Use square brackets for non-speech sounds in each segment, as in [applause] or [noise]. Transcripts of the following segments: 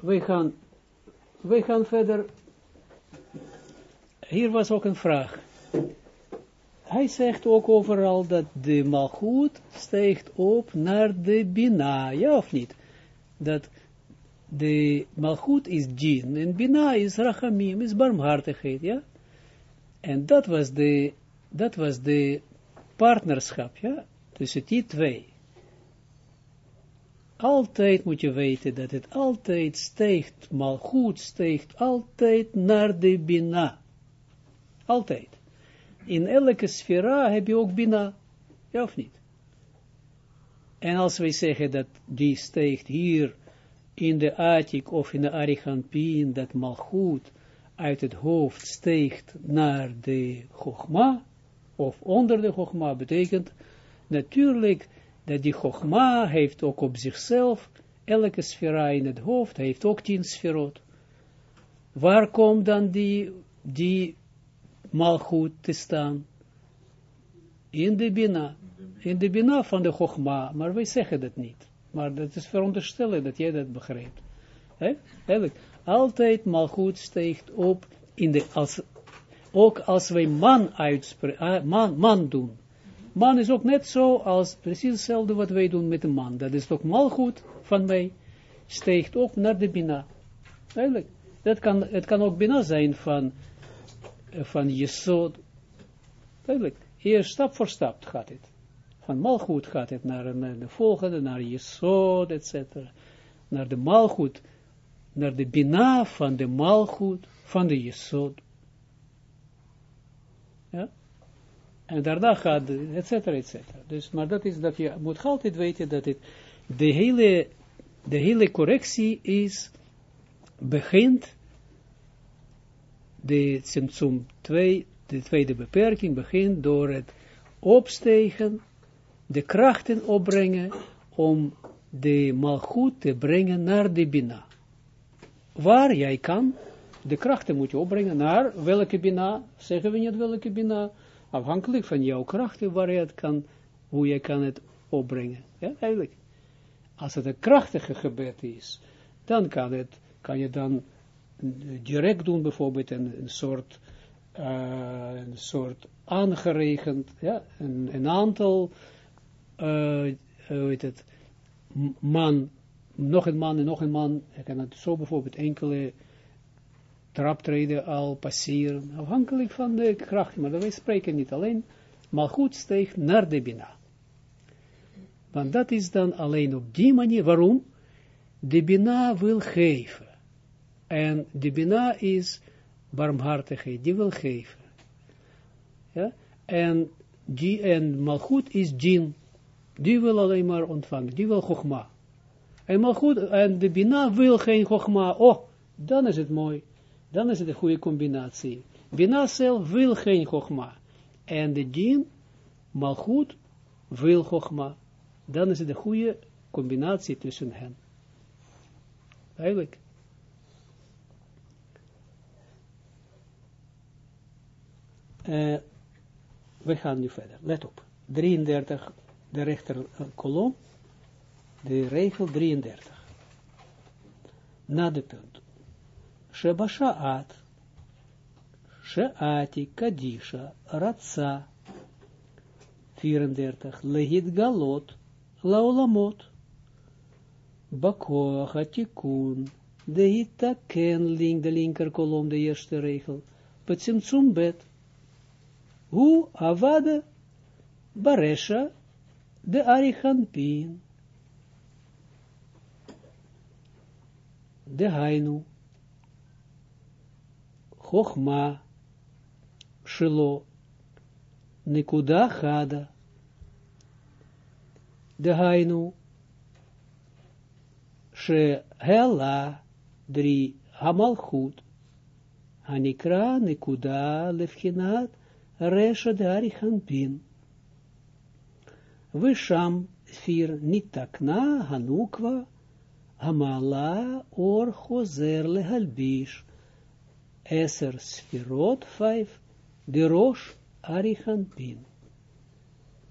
wij gaan, wij gaan verder. Hier was ook een vraag. Hij zegt ook overal dat de malgoed steekt op naar de bina, ja of niet? Dat de malgoed is djinn en bina is rachamim, is barmhartigheid, ja? En dat was de, dat was de partnerschap, ja, tussen die twee. Altijd moet je weten dat het altijd steekt, malgoed steekt altijd naar de bina. Altijd. In elke sfera heb je ook bina, ja of niet? En als wij zeggen dat die steekt hier in de Atik of in de Arichampin, dat malgoed uit het hoofd steekt naar de Chogma, of onder de Chogma, betekent natuurlijk dat die Chogma heeft ook op zichzelf, elke sfera in het hoofd heeft ook tien sferot. Waar komt dan die, die malgoed te staan? In de Bina. In de Bina van de Chogma, maar wij zeggen dat niet. Maar dat is veronderstellen dat jij dat begrijpt. He? Eigenlijk, altijd malgoed steekt op, in de, als, ook als wij man uitspreken, man, man doen. Man is ook net zo als precies hetzelfde wat wij doen met de man. Dat is toch malgoed van mij, steekt op naar de bina. Eigenlijk, dat kan, het kan ook bina zijn van, van Jesod. Eigenlijk, eerst stap voor stap gaat het van malgoed gaat het naar, naar de volgende, naar Jesod, etc. Naar de malgoed, naar de bina van de malgoed, van de Jesod. Ja? En daarna gaat, et cetera, et cetera. Dus, maar dat is dat je moet altijd weten dat het, de hele, de hele correctie is, begint, de symptoom 2, de tweede beperking begint door het opstegen de krachten opbrengen om de malgoed te brengen naar de bina. Waar jij kan, de krachten moet je opbrengen naar welke bina, zeggen we niet welke bina, afhankelijk van jouw krachten, waar je het kan, hoe je kan het opbrengen. Ja, eigenlijk. Als het een krachtige gebed is, dan kan, het, kan je dan direct doen, bijvoorbeeld een, soort, uh, een soort aangeregend, ja, een, een aantal uh, hoe het, man, nog een man en nog een man, je kan het zo bijvoorbeeld enkele traptreden al passeren, afhankelijk van de kracht, maar wij spreken niet alleen, maar goed steeg naar de Bina. Want dat is dan alleen op die manier, waarom? De Bina wil geven. En de Bina is barmhartigheid, die wil geven. Ja? En, die, en Malchut is Jin, die wil alleen maar ontvangen, die wil Chogma. En goed, en de Bina wil geen Chogma, oh, dan is het mooi. Dan is het een goede combinatie. Bina zelf wil geen Chogma. En de Dien, goed, wil Chogma. Dan is het een goede combinatie tussen hen. Eigenlijk. Uh, we gaan nu verder. Let op. 33 de rechter kolom, de regel 33. Na de punt. Sha'at, sha'ati kadisha, ratsa, 34. Legit galot, laolamot, bakoach atikun, de ken, de linker kolom, de eerste regel, petsimtsum bet, hu avade, baresha, de Arichanpin, de Hainu, Chochma, Shilo, Nikuda Chada, de Hainu, Shehela, drie, Hamalchut, Hanikra, Nikuda, Lefchinat, Resha de Arichanpin. Visham vier nitakna hanukwa hamala or chozer lehalbish. Eser sfirot vijf de rosh arichanpin.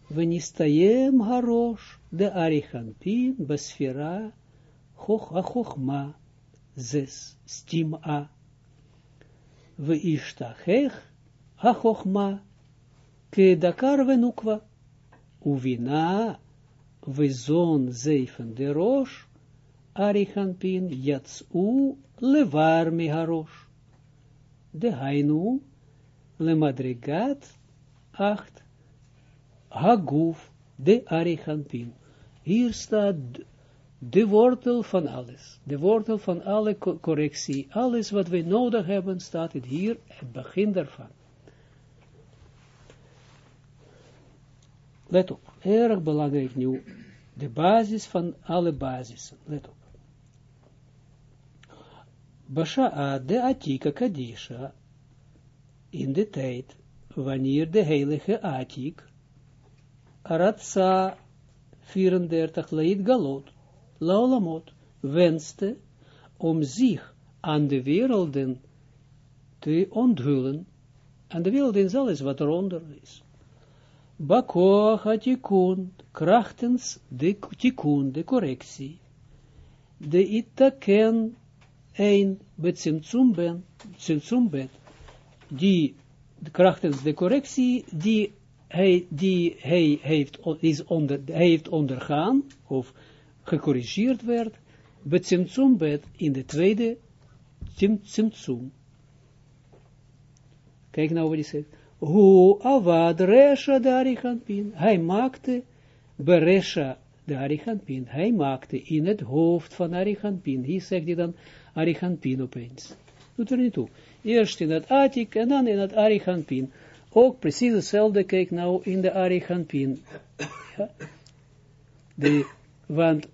Venistayem harosh de arichanpin besfira choch achochma zes, stima, we ishtachech, ha-chochma, ke dakar venukwa, uvina, we zon zeven de rosh, arichanpin, yatsu, levar mi harosh. De hainu, le madrigat, acht, haguf, de arichanpin. Hier staat de wortel van alles. De wortel van alle correctie. Alles wat we nodig hebben, staat het hier, het begin daarvan. Let op, erg belangrijk nu, de basis van alle basissen. Let op. Basha'a de Atika Kadisha, in de tijd, wanneer de heilige Atik, Aratsa 34 Leid Galot, Laolamot, wenste om zich aan de werelden te onthullen, aan de wereld is alles wat eronder is. Bakoach tikun, krachtens de tikun, de correctie, de itaken een betzimtzum ben, bet, die krachtens de correctie, die hij, die hij heeft, is onder, heeft ondergaan, of gecorrigeerd werd, betzimtzum bet, in de tweede tzimtzum. Kijk nou wat hij zegt. Hu avad resha de arichanpin. Hij maakte beresha de arichanpin. Hij maakte in het hoofd van arichanpin. Hier zegt hij dan arichanpin opeens. Doet er niet toe. Eerst in het atik en dan in het arichanpin. Ook precies hetzelfde, kijk nou in de arichanpin. Ja. De, want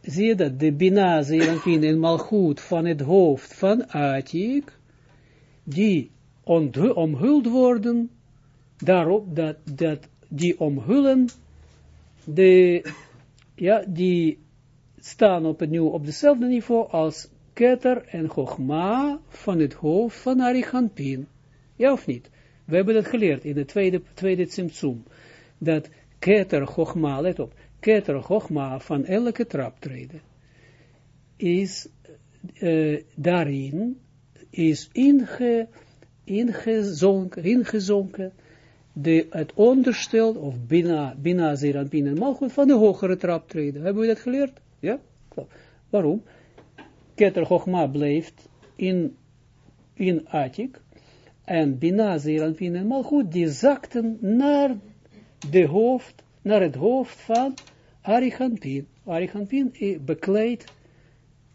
zie je dat de bina, zeeranpin en malchut van het hoofd van atik, die omhuld worden, daarop dat, dat die omhullen, de, ja, die staan op het nieuw op dezelfde niveau als Keter en Chogma van het hoofd van Arichanpin. Ja of niet? We hebben dat geleerd in de tweede, tweede Tsimtsum. Dat Keter Chogma, let op, Keter Chogma van elke traptreden is uh, daarin, is inge, ingezonken, de, het onderstel, of bina, bina zeranpin en van de hogere traptreden. Hebben we dat geleerd? Ja? Waarom? Keter Chochma blijft in, in Atik, en bina zeranpin malchut, die zakten naar de hoofd, naar het hoofd van Arichanpin. Arichanpin bekleedt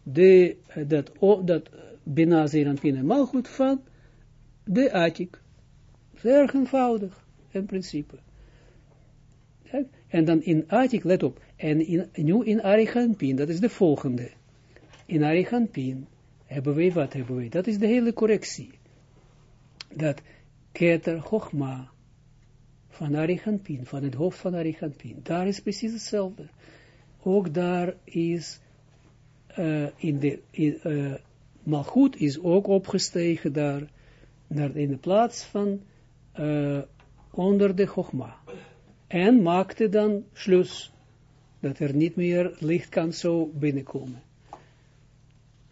de, dat, dat bina zeranpin malchut van de Atik. Erg eenvoudig, in principe. En dan in Atik, let op, en in, nu in Arichampin, dat is de volgende. In Arichampin hebben we, wat hebben we? Dat is de hele correctie. Dat Keter Chochma van Arichampin, van het hoofd van Arichampin, daar is precies hetzelfde. Ook daar is uh, in de, in, uh, is ook opgestegen daar, naar, in de plaats van uh, onder de Chogma. En maakte dan slus, dat er niet meer licht kan zo binnenkomen.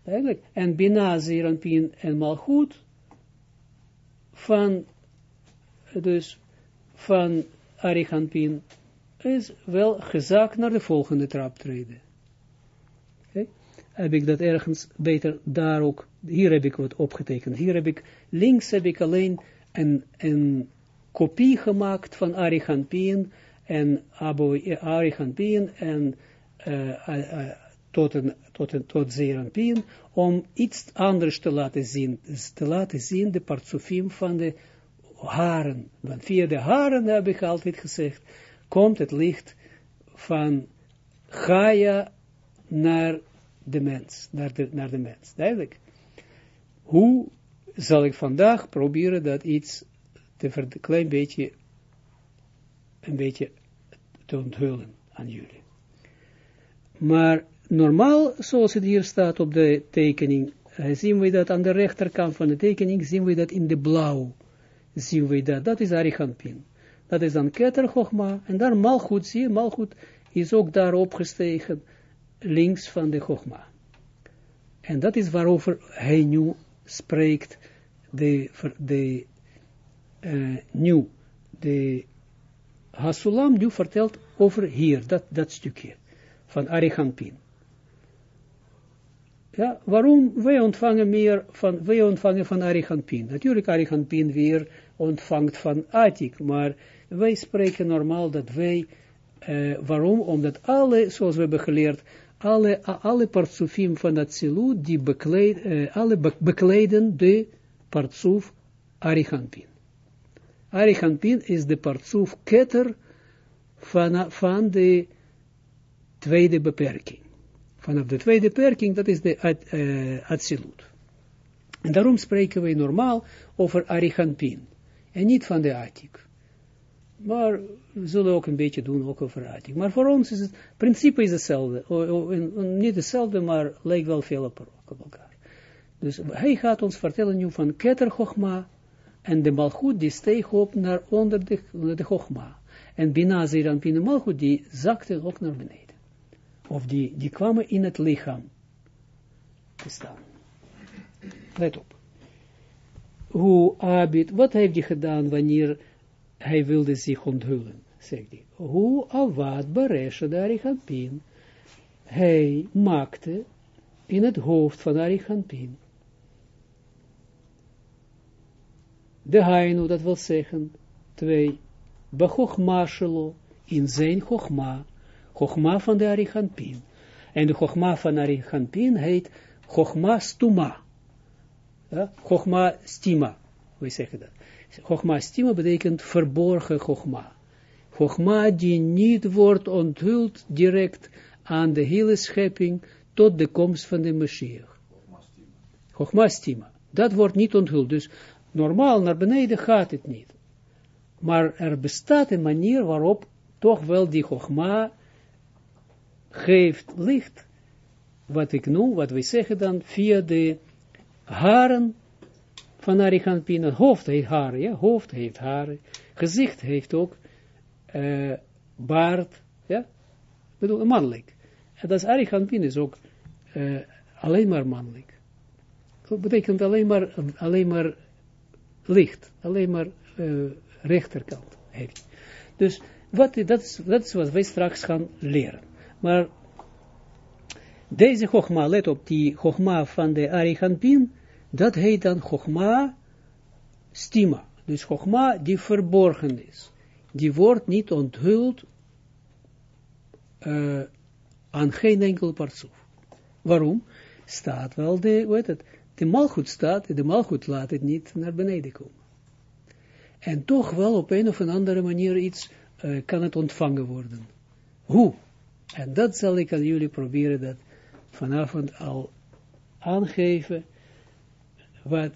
Eigenlijk. En Bina, Zeranpin en Malchut, van, dus, van Arichanpin, is wel gezakt naar de volgende traptreden. Okay. Heb ik dat ergens beter daar ook, hier heb ik wat opgetekend. Hier heb ik, links heb ik alleen een, een kopie gemaakt van Arichampin en Abu Arichampin en uh, uh, tot, een, tot, Zeranpin, om iets anders te laten zien, te laten zien de partsofim van de haren. Want via de haren, heb ik altijd gezegd, komt het licht van Gaia naar de mens, naar de, naar de mens. Duidelijk. Hoe zal ik vandaag proberen dat iets te klein beetje, een beetje te onthullen aan jullie. Maar normaal, zoals het hier staat op de tekening, uh, zien we dat aan de rechterkant van de tekening, zien we dat in de blauw, zien we dat, dat is Arichampin. Dat is dan Keter en daar Malchut, zie je, Malchut is ook daar opgestegen, links van de Chogma. En dat is waarover hij nu spreekt, de, de uh, nu, de Hasulam nu vertelt over hier, dat, dat stukje van Arichampin. Ja, waarom wij ontvangen meer van, wij ontvangen van Arichampin. Natuurlijk Arichampin weer ontvangt van Atik, maar wij spreken normaal dat wij, uh, waarom? Omdat alle, zoals we hebben geleerd, alle, alle partsufim van dat silu, die bekleed, uh, alle bekleden de partsuf Arichampin. Arichampin is de partsuf ketter van, van de tweede beperking. Vanaf de tweede beperking, dat is de uh, Atsilut. En daarom spreken wij normaal over Arichampin. En niet van de Atik. Maar we zullen ook een beetje doen, ook over Atik. Maar voor ons is het, principe is hetzelfde. niet hetzelfde, maar lijkt wel veel op elkaar. Dus hij gaat ons vertellen nu van Keter Chochma, en de Malchut die steeg op naar onder de, de Chochma. En Bina Zeran Pina Malchut die zakte ook naar beneden. Of die, die kwamen in het lichaam te staan. Let op. Hoe Abid, wat heeft hij gedaan wanneer hij wilde zich onthullen? Zegt hij. Hoe Avad Baresha de Arichampin. Hij maakte in het hoofd van Arichampin De hainu, dat wil zeggen, twee, bechochma shelo, in zijn chogma, chogma van de Arichanpin. En de chogma van Arichanpin heet chogma stuma. Ja, stima, we zeggen dat. Chogma stima betekent verborgen chogma. Chogma die niet wordt onthuld direct aan de hele schepping tot de komst van de Mashiach. Chogma stima. Dat wordt niet onthuld. Dus normaal naar beneden gaat het niet. Maar er bestaat een manier waarop toch wel die Chogma geeft licht, wat ik noem, wat we zeggen dan, via de haren van Arichampin. Het hoofd heeft haren, ja, hoofd heeft haren. Gezicht heeft ook uh, baard, ja, ik bedoel, mannelijk. En dat is Arichampin is ook uh, alleen maar mannelijk. Dat betekent alleen maar, alleen maar licht, alleen maar uh, rechterkant heeft. Dus wat, dat, is, dat is wat wij straks gaan leren. Maar deze Chogma, let op, die Chogma van de Arihanpin, dat heet dan Chogma stima. Dus Chogma die verborgen is. Die wordt niet onthuld uh, aan geen enkel partsoef. Waarom? Staat wel de, weet het, de malgoed staat, de malgoed laat het niet naar beneden komen. En toch wel op een of andere manier iets uh, kan het ontvangen worden. Hoe? En dat zal ik aan jullie proberen dat vanavond al aangeven, wat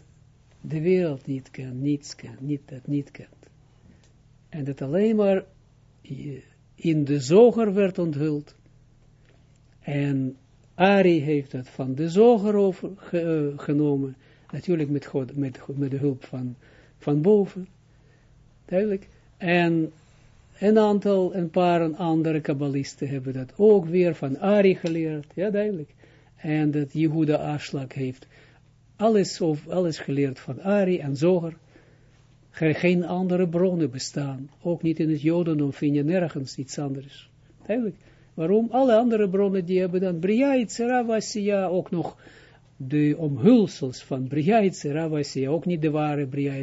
de wereld niet kent, niets kent, niet, dat niet kent. En dat alleen maar in de zoger werd onthuld. En Ari heeft dat van de zoger overgenomen, uh, natuurlijk met, met, met de hulp van, van boven, duidelijk. En een aantal, een paar andere kabbalisten hebben dat ook weer van Ari geleerd, ja duidelijk. En dat Jehuda Aslak heeft alles, of alles geleerd van Ari en Zoger. Geen andere bronnen bestaan, ook niet in het Jodendom vind je nergens iets anders. Duidelijk. Waarom? Alle andere bronnen die hebben dan Bria Itzera ook nog de omhulsels van Bria Itzera ook niet de ware Bria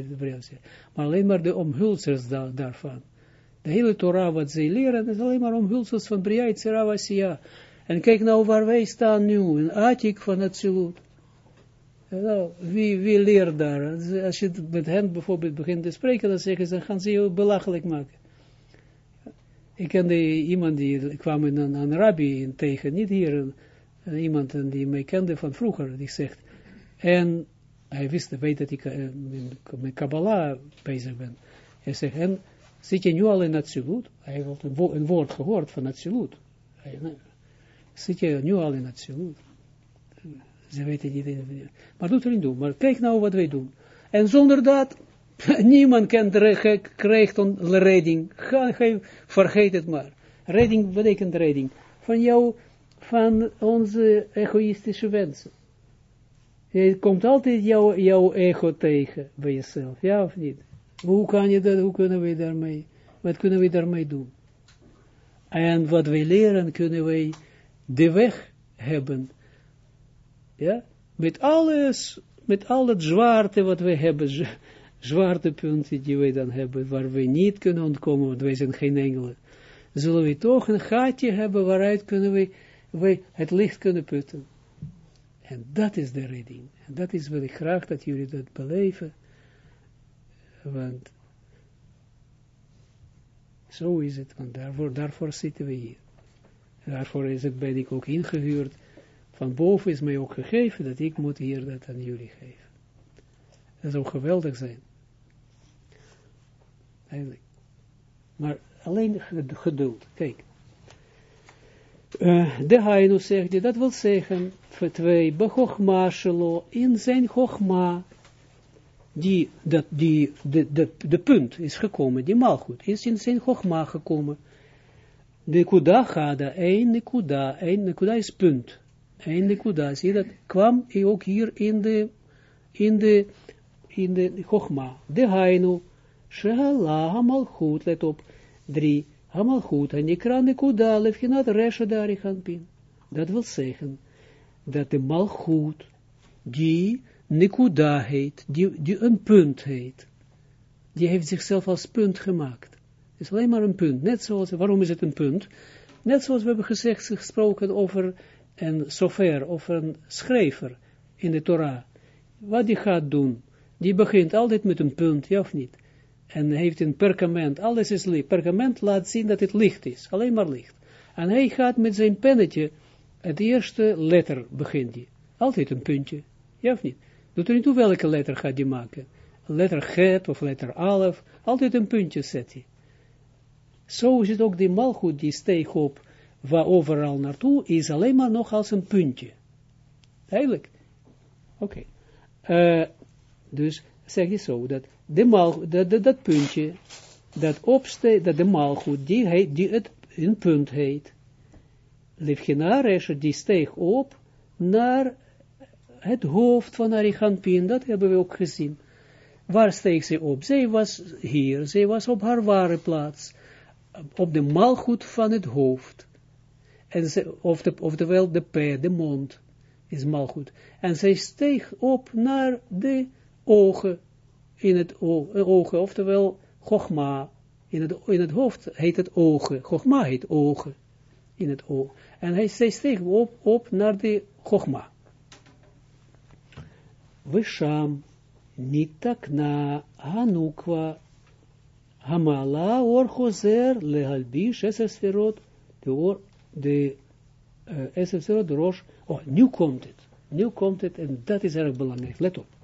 maar alleen maar de omhulsels da daarvan. De hele Torah wat ze leren is alleen maar omhulsels van Bria Itzera En kijk nou waar wij staan nu, in Atik van het Zilut. Nou, wie, wie leert daar? Als je met hen bijvoorbeeld begint te spreken, dan zeggen ze, gaan ze je belachelijk maken. Ik kende iemand die kwam in een, een rabbi tegen, niet hier, uh, iemand die mij kende van vroeger, die zegt, en hij wist, weet dat ik uh, met Kabbalah bezig ben. Hij zegt, en zit je nu al in? Hij heeft een, een woord gehoord van Atsilut. Zit je nu al in? Ze weten niet, maar doet er niet doen. Maar kijk nou wat wij doen. En zonder dat [laughs] Niemand kan krijgt een redding. Vergeet het maar. Redding betekent redding. Van jou, van onze egoïstische wensen. Je komt altijd jouw, jouw ego tegen bij jezelf, ja of niet? Hoe kan je dat, hoe kunnen we daarmee, wat kunnen we daarmee doen? En wat wij leren, kunnen wij de weg hebben, ja, met alles, met al het zwaarte wat we hebben, zwaartepunten die wij dan hebben, waar we niet kunnen ontkomen, want wij zijn geen engelen, zullen we toch een gaatje hebben waaruit kunnen we, wij het licht kunnen putten. En dat is de redding. En dat is wat ik graag dat jullie dat beleven. Want zo is het, want daarvoor, daarvoor zitten we hier. Daarvoor is het, ben ik ook ingehuurd. Van boven is mij ook gegeven dat ik moet hier dat aan jullie geven. Dat zou geweldig zijn. Eigenlijk. Maar alleen geduld. Kijk. Uh, de Hainu zegt je, dat wil zeggen, voor twee, Bechochma Shelo, in zijn Chochma, die, dat, die, de, de, de punt is gekomen, die malgoed, is in zijn Chochma gekomen. De kuda gada, één nekuda, één nekuda is punt. Één nekuda, zie dat, kwam ook hier in de, in de, in de Chochma. De Hainu, Shehala malgoed, let op, drie, Hamalchut, en ikra nekuda, lefhinat resha pin. Dat wil zeggen, dat de malchut, die nekuda heet, die, die een punt heet, die heeft zichzelf als punt gemaakt. Het is alleen maar een punt. Net zoals, waarom is het een punt? Net zoals we hebben gezegd, gesproken over een sofer, over een schrijver in de Torah. Wat die gaat doen, die begint altijd met een punt, ja of niet? En heeft een perkament, alles is licht. Perkament laat zien dat het licht is, alleen maar licht. En hij gaat met zijn pennetje, het eerste letter begint hij. Altijd een puntje, ja of niet? Doet er niet toe welke letter gaat hij maken. Letter G of letter Alef, altijd een puntje zet hij. Zo het ook die malgoed, die steeg op, waar overal naartoe, is alleen maar nog als een puntje. Eigenlijk. Oké. Uh, dus zeg je zo, dat de mal, dat, dat, puntje, dat opste, dat de malgoed, die, heet, die het een punt heet. Levgena die steeg op naar het hoofd van Arichampin, dat hebben we ook gezien. Waar steeg ze op? Zij was hier, zij was op haar ware plaats, op de malgoed van het hoofd. En ze, of de, oftewel de P, de mond, is malgoed. En zij steeg op naar de ogen in het ogen, oftewel Chogma. In het, in het hoofd heet het ogen. Chogma heet ogen. In het oog. En hij steeg op, op naar de Chogma. Visham nitakna hanukwa hamala orchozer lehalbish eser sferot de or de uh, eser sferot de roos. Oh, nu komt het. Nu komt het en dat is erg belangrijk. Let op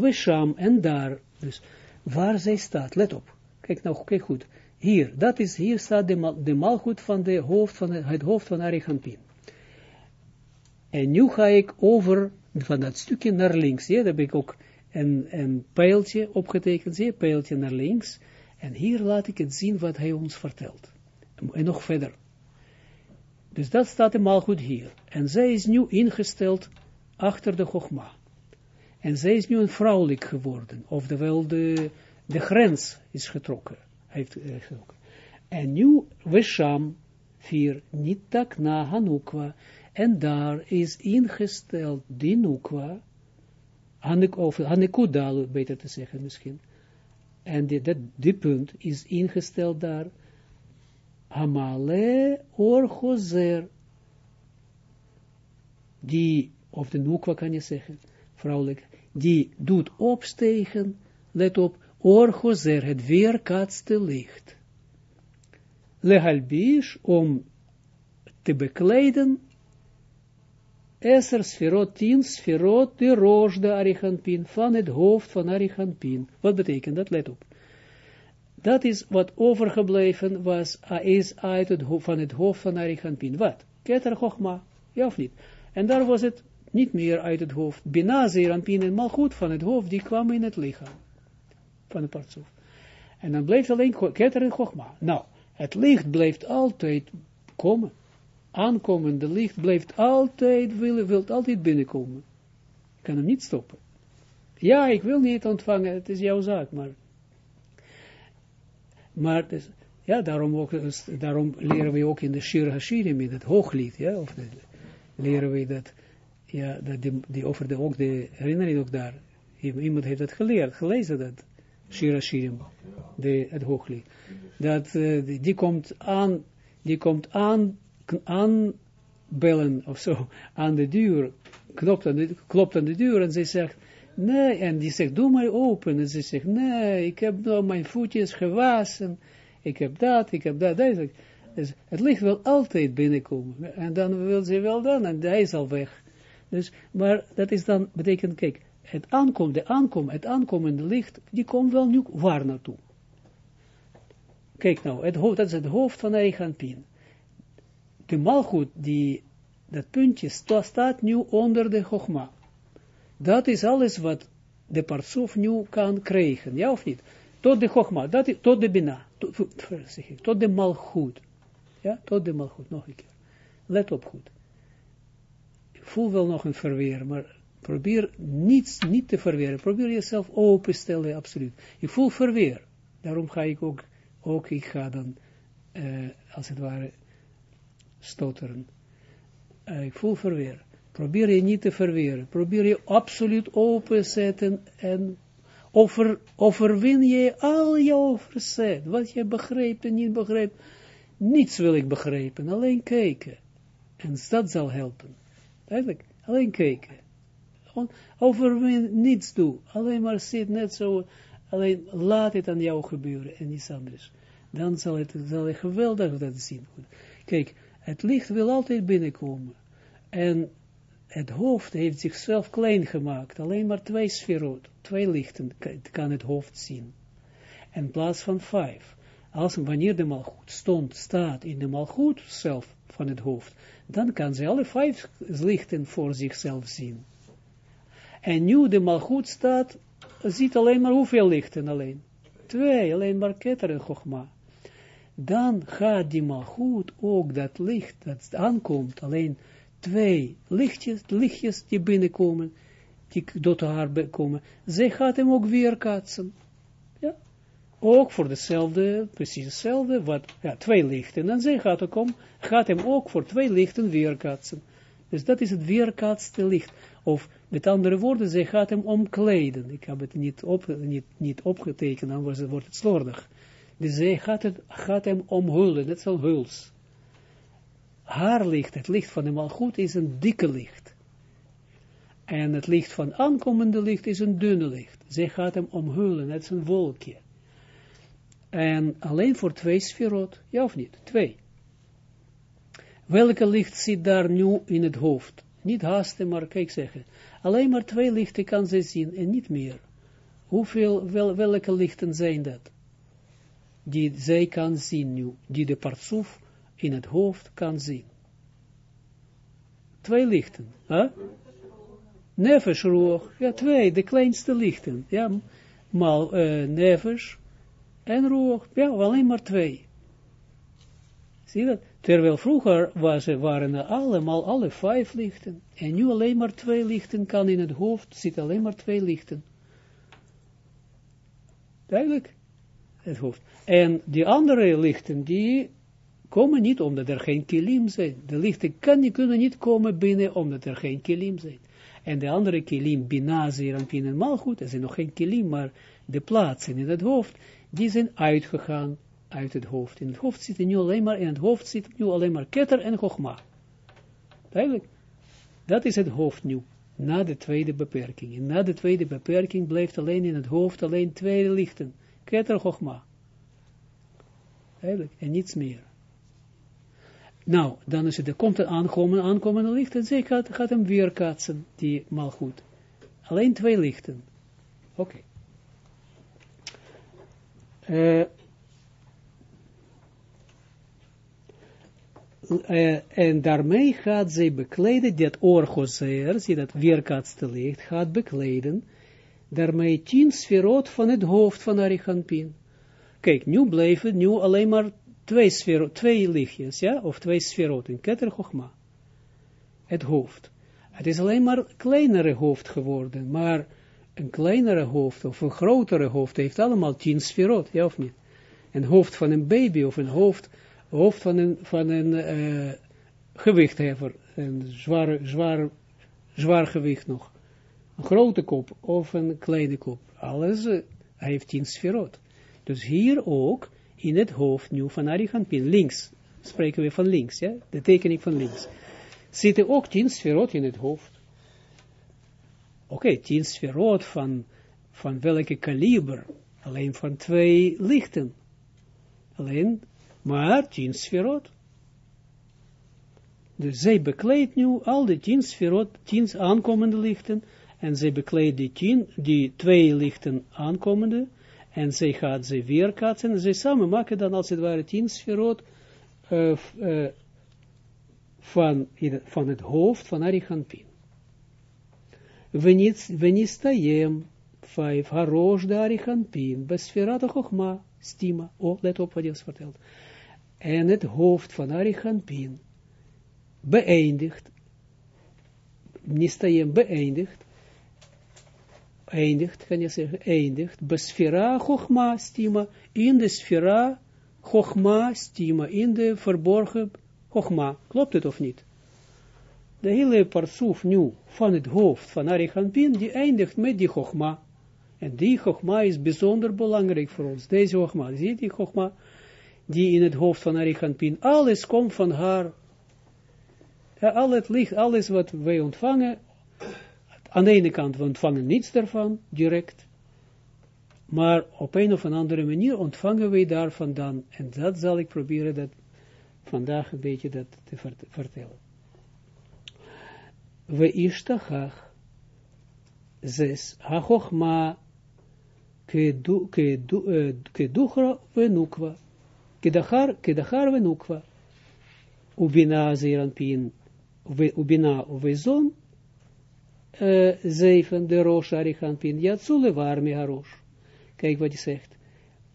we sham, en daar, dus waar zij staat, let op, kijk nou, kijk goed, hier, dat is, hier staat de, mal, de malgoed van, de hoofd van het hoofd van Arichampin. En nu ga ik over van dat stukje naar links, ja, daar heb ik ook een, een pijltje opgetekend, zie je, pijltje naar links, en hier laat ik het zien wat hij ons vertelt. En nog verder. Dus dat staat de goed hier. En zij is nu ingesteld achter de Chogma. En zij is nu een vrouwelijk geworden, oftewel de, de grens is getrokken, heeft uh, getrokken. En nu, Wesham, vier, tak na Hanukwa, en daar is ingesteld die Nukwa, of Hanekudal, beter te zeggen misschien, en die, dat, punt is ingesteld daar, Hamale Orgozer, die, of de Nukwa kan je zeggen, vrouwelijk, die doet opstegen, let op, orgozer, het weerkaatste licht. Lehalbish, om te bekleden, Esser sferot, tien sferot, de roos de arichanpin, van het hoofd van arichanpin. Wat betekent dat? Let op. Dat is wat overgebleven was, is uit het van het hoofd van arichanpin. Wat? Keter Chochma, ja of niet? En daar was het niet meer uit het hoofd. Bina, Zeranpin en Malchut van het hoofd, die kwamen in het lichaam. Van de partsoef. En dan bleef alleen Keter en Chogma. Nou, het licht blijft altijd komen. Aankomende licht blijft altijd, wil, wil altijd binnenkomen. kan hem niet stoppen. Ja, ik wil niet ontvangen, het is jouw zaak, maar, maar ja, daarom, ook, daarom leren we ook in de Shir Hashirim, in het hooglied, ja, of leren we dat, ja, dat die, die over de, ook de herinnering ook daar, iemand heeft dat geleerd, gelezen dat, Shir Hashirim, de, het hooglied, dat uh, die, komt aan, die komt aan, aan bellen of zo, aan de deur, klopt aan de, klopt aan de deur en zij zegt, nee, en die zegt, doe mij open, en ze zegt, nee, ik heb mijn voetjes gewassen, ik heb dat, ik heb dat, dat. Dus het licht wil altijd binnenkomen. En dan wil ze wel dan, en hij is al weg. Dus, maar dat is dan, betekent, kijk, het aankomen, de aankom, het aankomende licht, die komt wel nu waar naartoe. Kijk nou, het hoofd, dat is het hoofd van Eiganpin. De malgoed, die, dat puntje staat nu onder de Chogma. Dat is alles wat de partsoef nu kan krijgen, ja of niet? Tot de Chogma, dat is, tot de Bina, tot, tot de malgoed. Ja, tot de malgoed, nog een keer. Let op goed. Voel wel nog een verweer, maar probeer niets niet te verweren. Probeer jezelf open stellen, absoluut. Ik voel verweer. Daarom ga ik ook, ook ik ga dan, uh, als het ware, stotteren. Uh, ik voel verweer. Probeer je niet te verweren. Probeer je absoluut open zetten en over, overwin je al jouw verzet. Wat je begrijpt en niet begrijpt. Niets wil ik begrijpen, alleen kijken. En dat zal helpen. Eigenlijk, alleen kijken. Gewoon overwin, niets doen. Alleen maar zit net zo, alleen laat het aan jou gebeuren en niets anders. Dan zal het, zal je geweldig dat zien. Kijk, het licht wil altijd binnenkomen. En het hoofd heeft zichzelf klein gemaakt. Alleen maar twee sferot, twee lichten kan het hoofd zien. In plaats van vijf. Als wanneer de malgoed stond, staat in de malgoed zelf van het hoofd, dan kan ze alle vijf lichten voor zichzelf zien. En nu de malgoed staat, ziet alleen maar hoeveel lichten alleen? Twee, alleen maar ketter en chogma. Dan gaat die malgoed ook dat licht dat aankomt, alleen twee lichtjes, lichtjes die binnenkomen, die tot haar komen, zij gaat hem ook weer katsen. Ook voor dezelfde, precies hetzelfde, wat, ja, twee lichten. En zij gaat, ook gaat hem ook voor twee lichten weerkaatsen. Dus dat is het weerkaatste licht. Of met andere woorden, zij gaat hem omkleden. Ik heb het niet, op, niet, niet opgetekend, anders wordt het slordig. Dus zij gaat, het, gaat hem omhullen, net zoals huls haar licht, het licht van de malgoed, is een dikke licht. En het licht van aankomende licht is een dunne licht. Zij gaat hem omhullen, is een wolkje. En alleen voor twee sferot, ja of niet? Twee. Welke licht zit daar nu in het hoofd? Niet haasten, maar kijk zeggen. Alleen maar twee lichten kan zij zien en niet meer. Hoeveel, wel, welke lichten zijn dat? Die zij kan zien nu, die de partsoef in het hoofd kan zien. Twee lichten. Huh? Nefesh Ja, twee, de kleinste lichten. Ja, mal uh, nefesh en roog. Ja, alleen maar twee. Zie je dat? Terwijl vroeger was, waren er allemaal alle vijf lichten. En nu alleen maar twee lichten kan in het hoofd, zitten alleen maar twee lichten. Duidelijk? Het hoofd. En die andere lichten, die komen niet omdat er geen kilim zijn. De lichten kan, kunnen niet komen binnen omdat er geen kilim zijn. En de andere kilim, binazir en pin en malgoed, er zijn nog geen kilim, maar de plaatsen in het hoofd, die zijn uitgegaan uit het hoofd. In het hoofd zit nu alleen maar, in het hoofd zit nu alleen maar ketter en chogma. Duidelijk. Dat is het hoofd nu, na de tweede beperking. En na de tweede beperking blijft alleen in het hoofd alleen twee lichten. Ketter, chogma. Duidelijk. En niets meer. Nou, dan is het, er komt een aankomende, licht en zij gaat, hem weer kaatsen, die goed. Alleen twee lichten. Oké. Uh, uh, en daarmee gaat zij bekleden, dat orgozeer, zie dat weerkaatste licht, gaat bekleden, daarmee tien sferot van het hoofd van Arichampin. Kijk, nu blijven nu alleen maar twee, sfero, twee lichtjes, ja, of twee sferoten, het hoofd. Het is alleen maar kleinere hoofd geworden, maar een kleinere hoofd of een grotere hoofd heeft allemaal tien sferot, ja of niet? Een hoofd van een baby of een hoofd, hoofd van een, van een uh, een zwaar, zwaar, zwaar gewicht nog. Een grote kop of een kleine kop. Alles, hij heeft tien sferot. Dus hier ook, in het hoofd nu van Arichampin, links, spreken we van links, ja, de tekening van links, zitten ook tien sferot in het hoofd. Oké, tien sferot van, van welke kaliber? Alleen van twee lichten. Alleen, maar tien sferot. Dus zij bekleedt nu al de tien sferot, tien aankomende lichten, en zij bekleedt die, tien, die twee lichten aankomende, en zij gaat ze weerkaatsen, en zij samen maken dan als het ware tien sferot uh, van, van het hoofd van Arichampin. Venistayem, vijf, harosh de Arichampin, besferata chokma, stima, oh, let op wat hij ons vertelt. En het hoofd van Arichampin beëindigt, Nistayem beëindigt, eindigt, kan je zeggen, eindigt, besfera chokma, stima, in de sfera chokma, stima, in de verborgen chokma. Klopt het of niet? De hele parsoef nu van het hoofd van Arichampin, die eindigt met die Chogma. En die Chogma is bijzonder belangrijk voor ons. Deze Chogma, zie je die Chogma, die in het hoofd van Arichampin, alles komt van haar. Al het licht, alles wat wij ontvangen, aan de ene kant, we ontvangen niets daarvan, direct, maar op een of andere manier ontvangen wij daar vandaan. En dat zal ik proberen dat vandaag een beetje dat te vertellen we ishtachach, zes, ha-chochma, keduchra venukwa, kedachar, kedachar venukwa, ubina zeranpin, ubina vezon, zeven, de rosh arichanpin, yatsule warme harosh. Kijk wat hij zegt.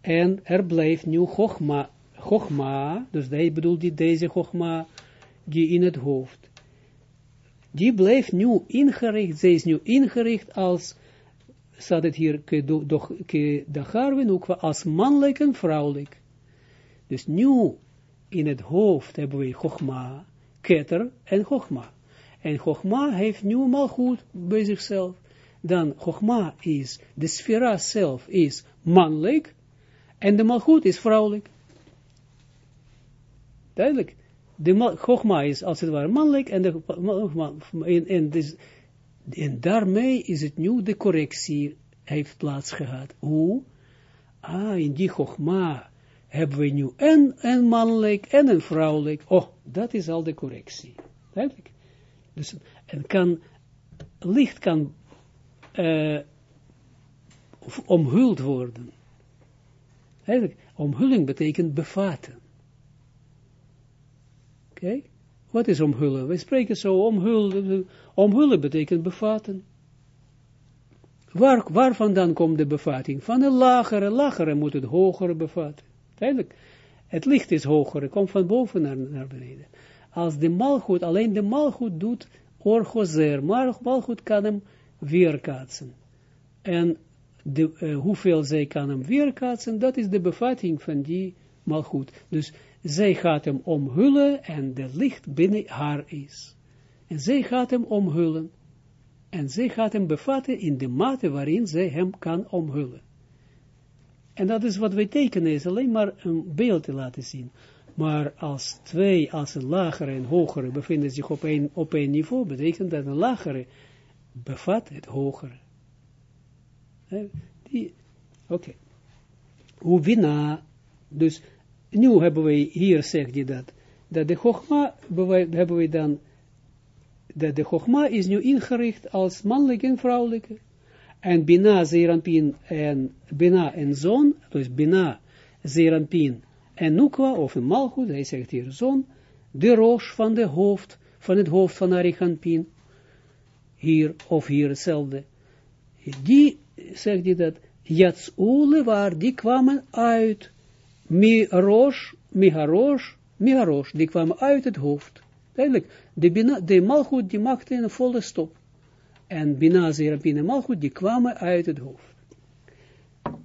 En er blijft nu chochma, chochma, dus hij bedoelt die deze chochma, die in het hoofd die blijft nu ingericht, zij is nu ingericht als, staat het hier, ook als mannelijk en vrouwelijk. Dus nu, in het hoofd hebben we Chogma, Keter en Chogma. En Chogma heeft nu goed bij zichzelf. Dan Chogma is, de sfera zelf is mannelijk, en de malgoed is vrouwelijk. Duidelijk de Chogma is als het ware mannelijk en, de, dus, en daarmee is het nu de correctie heeft plaats gehad. Hoe? Ah, in die Chogma hebben we nu en een mannelijk en een vrouwelijk. Oh, dat is al de correctie. Duidelijk. Dus, en kan, licht kan uh, omhuld worden. Eigenlijk, omhulling betekent bevatten. Kijk, wat is omhullen? We spreken zo omhullen. Omhullen betekent bevatten. Waar, waar vandaan komt de bevatting? Van een lagere, lagere moet het hogere bevatten. Eigenlijk, het licht is hoger, het komt van boven naar, naar beneden. Als de malgoed, alleen de malgoed doet orgozer, maar malgoed kan hem weerkaatsen. En de, uh, hoeveel zij kan hem weerkaatsen, dat is de bevatting van die malgoed. Dus zij gaat hem omhullen en de licht binnen haar is. En zij gaat hem omhullen. En zij gaat hem bevatten in de mate waarin zij hem kan omhullen. En dat is wat wij tekenen, is alleen maar een beeld te laten zien. Maar als twee, als een lagere en hogere bevinden zich op een, op een niveau, betekent dat een lagere bevat het hogere. Oké. Hoe wina, dus nu hebben we, hier zegt hij dat, dat de Chogma, hebben we dan, dat de Chogma is nu ingericht als mannelijke en vrouwelijke. En Bina, Zeranpin en Bina en Zon, dus Bina, Zeranpin en Nukwa, of een Malchut, hij zegt hier Zon, de roos van de hoofd, van het hoofd van Arichanpin, hier of hier hetzelfde. Die, zegt hij dat, Jatsule waar, die kwamen uit mi rosh, mi mi harosh, die kwamen uit het hoofd. Duidelijk, de, bina, de malgoed die maakte een volle stop. En Bina, Zerapin en die kwamen uit het hoofd.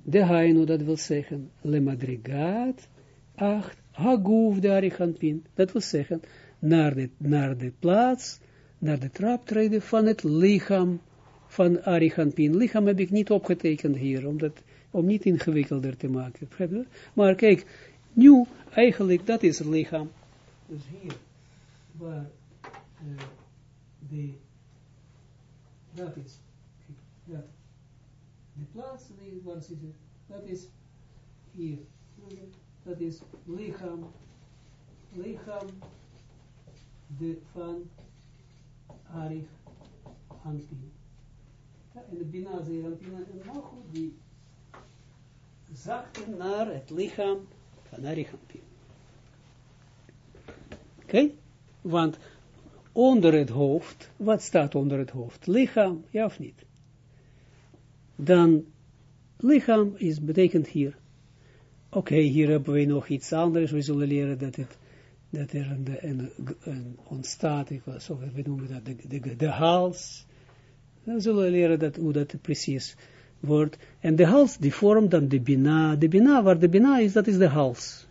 De Hainu, dat wil zeggen, le madrigaat, acht, haguf de Arichanpin, dat wil zeggen, naar de, naar de plaats, naar de traptreden van het lichaam van Arichanpin. Lichaam heb ik niet opgetekend hier, omdat, om niet ingewikkelder te maken. Maar kijk, nu, eigenlijk, dat is het lichaam. Dus hier, waar uh, de, dat is, dat, de plaats, waar zit het, dat is hier, dat is lichaam, lichaam de, van Arich Anpin. Ja, en de Bina Zeranpin en Malchut, die zakten naar het lichaam van Arich Anpin. Oké? Okay? Want onder het hoofd, wat staat onder het hoofd? Lichaam, ja of niet? Dan, lichaam is, betekent hier, oké, hier hebben we nog iets anders, we zullen leren dat het, dat er een, een, ontstaat, ik was, we noemen dat de, de, de hals, dan zullen we leren dat, hoe dat precies wordt, en de hals, die vormt dan de bina, de bina, waar de bina is, dat is de hals.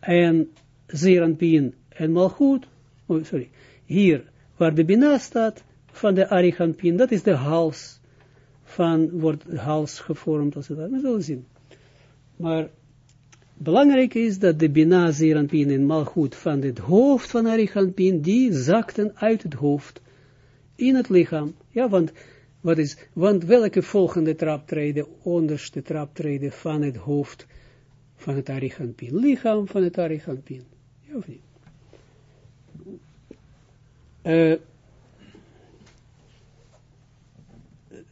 En Zeranpien en Malchut, oh, sorry, hier, waar de Bina staat, van de Arichanpin, dat is de hals, van, wordt de hals gevormd, als het dat, we zullen zien. Maar, belangrijk is dat de Bina, Zeranpin en Malchut van het hoofd van Arichanpin, die zakten uit het hoofd, in het lichaam, ja, want, wat is, want welke volgende traptreden, onderste traptreden van het hoofd van het Arichanpin, lichaam van het Arichanpin, ja of niet? Uh,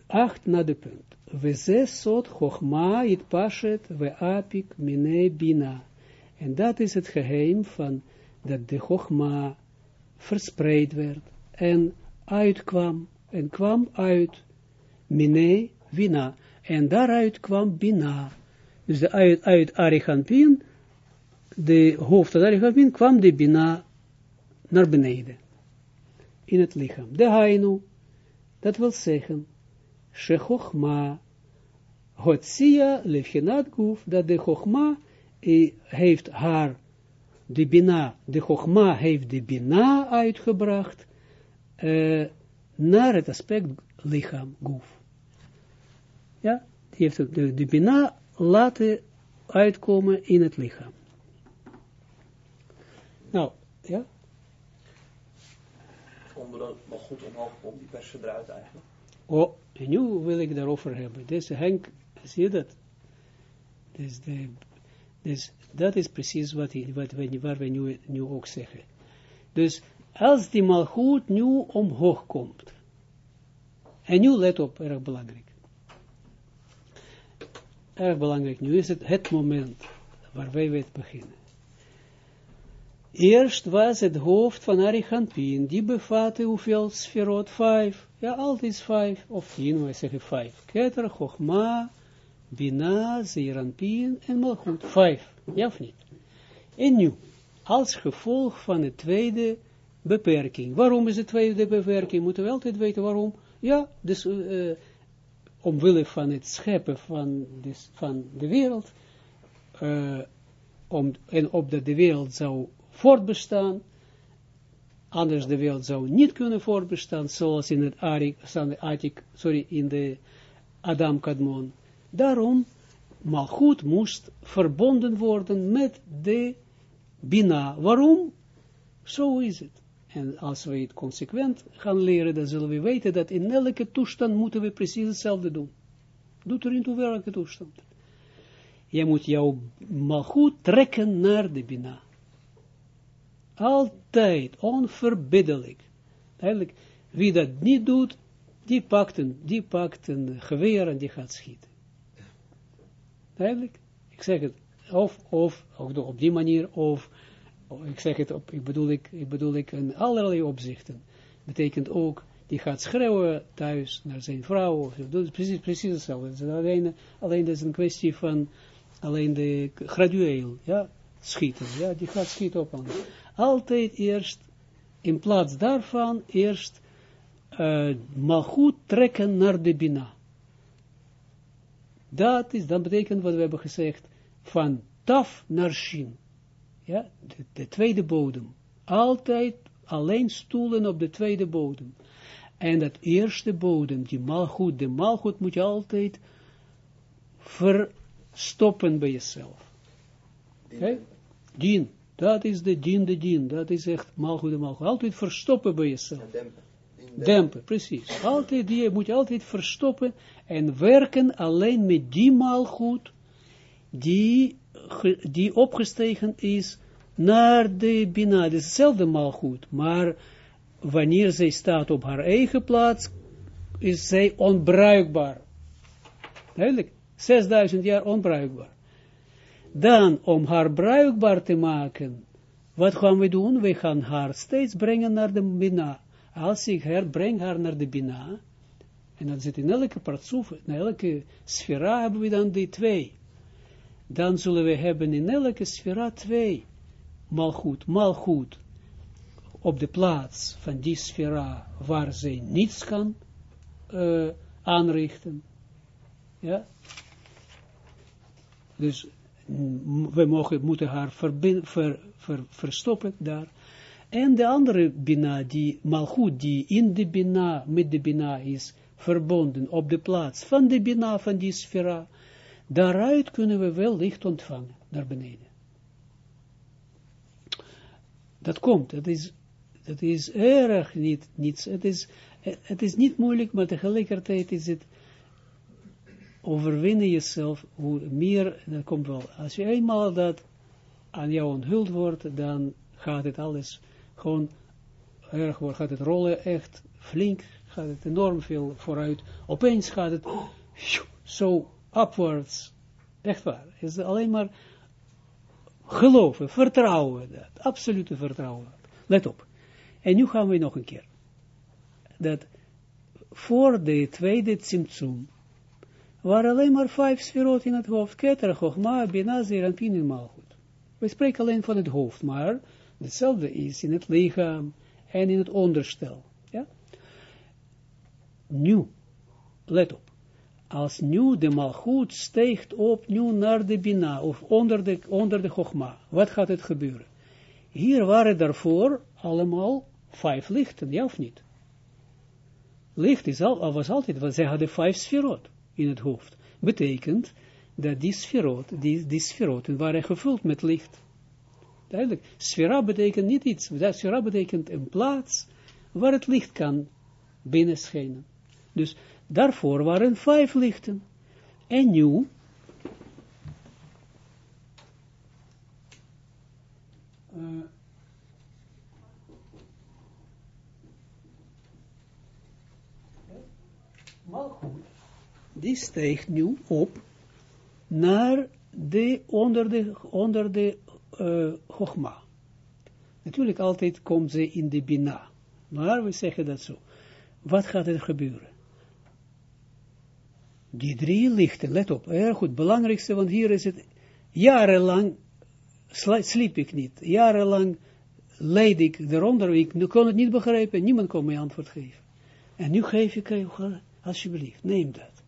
acht na de punt. We zes sot chogma it pashet we apik mine bina. En dat is het geheim van dat de chogma verspreid werd en uitkwam en kwam uit mine bina. En daaruit kwam bina. Dus de, uit, uit Arichanpin, de hoofd van Arichanpin, kwam de bina naar beneden in het lichaam. De hainu, dat wil zeggen, shechochma, hotsia lefchenat guf, dat de chochma heeft haar, de bina, de chochma heeft de bina uitgebracht, uh, naar het aspect lichaam, guf. Ja, die heeft de, de bina laten uitkomen in het lichaam. Nou, ja, onder nog goed omhoog komt, die persen eruit eigenlijk. Oh, en nu wil ik daarover hebben. Dus Henk, zie je dat? Dus, de, dus dat is precies wat, wat we, waar we nu, nu ook zeggen. Dus als die malgoed nu omhoog komt, en nu let op, erg belangrijk. Erg belangrijk, nu is het het moment waar wij het beginnen. Eerst was het hoofd van Arichampin, die bevatte hoeveel sferot? Vijf. Ja, altijd vijf, of tien, wij zeggen vijf. Keter, Chochma, Bina, Zeranpin en Malchut. Vijf, ja of niet? En nu, als gevolg van de tweede beperking. Waarom is de tweede beperking? Moeten we altijd weten waarom? Ja, dus uh, omwille van het scheppen van, dus, van de wereld, uh, om, en opdat de wereld zou voortbestaan, anders de wereld zou niet kunnen voortbestaan, zoals in het Arik, sorry, in de Adam Kadmon. Daarom, goed moest verbonden worden met de Bina. Waarom? Zo is het. En als we het consequent gaan leren, dan zullen we weten dat in elke toestand moeten we precies hetzelfde doen. Doet er in toe welke toestand. Je moet jouw malgoed trekken naar de Bina. Altijd, onverbiddelijk. Eigenlijk, wie dat niet doet, die pakt een, die pakt een geweer en die gaat schieten. Eigenlijk, ik zeg het, of, of, of op die manier, of, ik zeg het op, ik bedoel ik, ik bedoel ik in allerlei opzichten. Betekent ook, die gaat schreeuwen thuis naar zijn vrouw, of, dat precies, precies hetzelfde. Alleen, alleen dat is een kwestie van, alleen de gradueel, ja, schieten, ja, die gaat schieten op altijd eerst, in plaats daarvan, eerst uh, malgoed trekken naar de bina. Dat is, dat betekent wat we hebben gezegd, van taf naar shin. Ja, de, de tweede bodem. Altijd alleen stoelen op de tweede bodem. En dat eerste bodem, die malgoed, de malgoed moet je altijd verstoppen bij jezelf. Okay? Dien, dat is de dien, de dien, dat is echt malgoed, de malgoed. Altijd verstoppen bij jezelf. dempen. Dempen, precies. Altijd, die moet je altijd verstoppen en werken alleen met die malgoed die, die opgestegen is naar de Bina. Het is hetzelfde malgoed, maar wanneer zij staat op haar eigen plaats, is zij onbruikbaar. Duidelijk, 6000 jaar onbruikbaar. Dan, om haar bruikbaar te maken, wat gaan we doen? We gaan haar steeds brengen naar de Bina. Als ik haar breng haar naar de Bina, en dan zit in elke partsoef, in elke sfera hebben we dan die twee. Dan zullen we hebben in elke sfera twee. Malgoed, malgoed, op de plaats van die sfera waar zij niets kan uh, aanrichten. Ja. Dus we mogen, moeten haar ver, ver, verstoppen daar. En de andere bina, die malgoed, die in de bina, met de bina is verbonden op de plaats van de bina van die sfera, daaruit kunnen we wel licht ontvangen, naar beneden. Dat komt, dat is, dat is erg niet, niets, het is, het is niet moeilijk, maar tegelijkertijd is het overwinnen jezelf, hoe meer, dat komt wel, als je eenmaal dat aan jou onthuld wordt, dan gaat het alles gewoon erg wordt, gaat het rollen echt flink, gaat het enorm veel vooruit, opeens gaat het zo upwards, echt waar, is alleen maar geloven, vertrouwen, dat, absolute vertrouwen, let op. En nu gaan we nog een keer, dat voor de tweede Tsimtsum, waren alleen maar vijf sferot in het hoofd, Keter, Chochma, Bina, Zeranpin en Malchut. We spreken alleen van het hoofd, maar hetzelfde is in het lichaam en in het onderstel. Ja? Nu, let op, als nu de malchut steekt op nu naar de bina, of onder de, onder de chogma, wat gaat het gebeuren? Hier waren daarvoor allemaal vijf lichten, ja of niet? Licht is al, was altijd, want zij hadden vijf sferot in het hoofd. Betekent dat die sferot, die, die sferoten waren gevuld met licht. Duidelijk, sfera betekent niet iets, dat sfera betekent een plaats waar het licht kan binnenschijnen. Dus daarvoor waren vijf lichten. En nu, uh, Malchut, die steekt nu op naar de, onder de, onder de uh, Chogma. Natuurlijk altijd komt ze in de Bina. Maar we zeggen dat zo. Wat gaat er gebeuren? Die drie lichten, let op, erg goed, belangrijkste, want hier is het, jarenlang sliep ik niet, jarenlang leid ik eronder, ik kon het niet begrijpen, niemand kon mij antwoord geven. En nu geef ik, alsjeblieft, neem dat.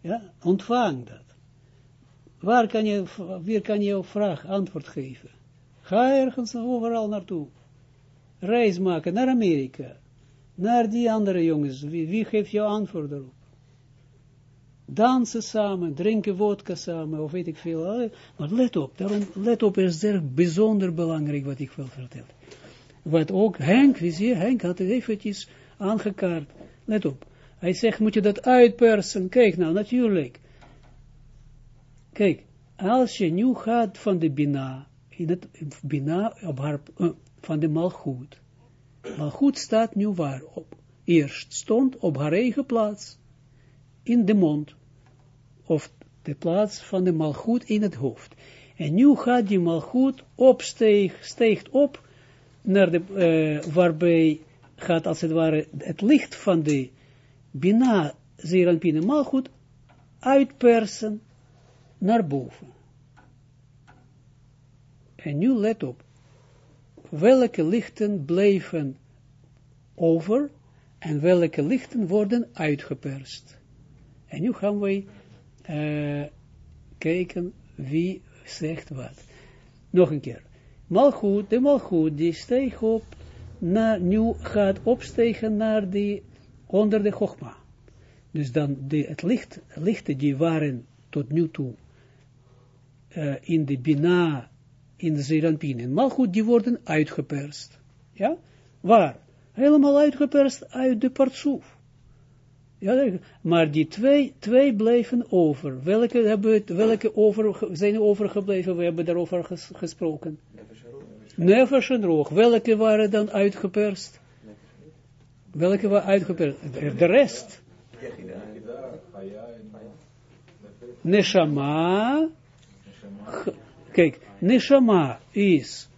Ja, ontvang dat. Waar kan je, wie kan je op vraag antwoord geven? Ga ergens overal naartoe. Reis maken naar Amerika. Naar die andere jongens. Wie, wie geeft jou antwoord erop? Dansen samen, drinken vodka samen, of weet ik veel. Maar let op, daarom, let op, is er bijzonder belangrijk wat ik wil vertellen. Wat ook Henk, zie je, Henk had het eventjes aangekaart. Let op. Hij zegt, moet je dat uitpersen? Kijk nou, natuurlijk. Kijk, als je nu gaat van de Bina, in het Bina uh, van de Malchut. Malchut staat nu waar? Op, eerst stond op haar eigen plaats, in de mond, of de plaats van de Malchut in het hoofd. En nu gaat die Malchut opsteeg, steegt op, naar de, uh, waarbij gaat als het ware het licht van de Bina, Zeranpine Malchut, uitpersen naar boven. En nu let op, welke lichten blijven over en welke lichten worden uitgeperst. En nu gaan wij uh, kijken wie zegt wat. Nog een keer. Malchut, de malchut, die steeg op, na, nu gaat opstegen naar die, onder de chogma. Dus dan de, het licht, lichten die waren tot nu toe uh, in de Bina, in de Zeranpin en Malchut, die worden uitgeperst. Ja? Waar? Helemaal uitgeperst uit de partsoef. Ja, maar die twee, twee blijven over. Welke, hebben, welke over, zijn overgebleven? We hebben daarover ges, gesproken. Nevers en roog. Welke waren dan uitgeperst? Welke waren uitgeperst? De rest. Neshama. Kijk, Neshama is.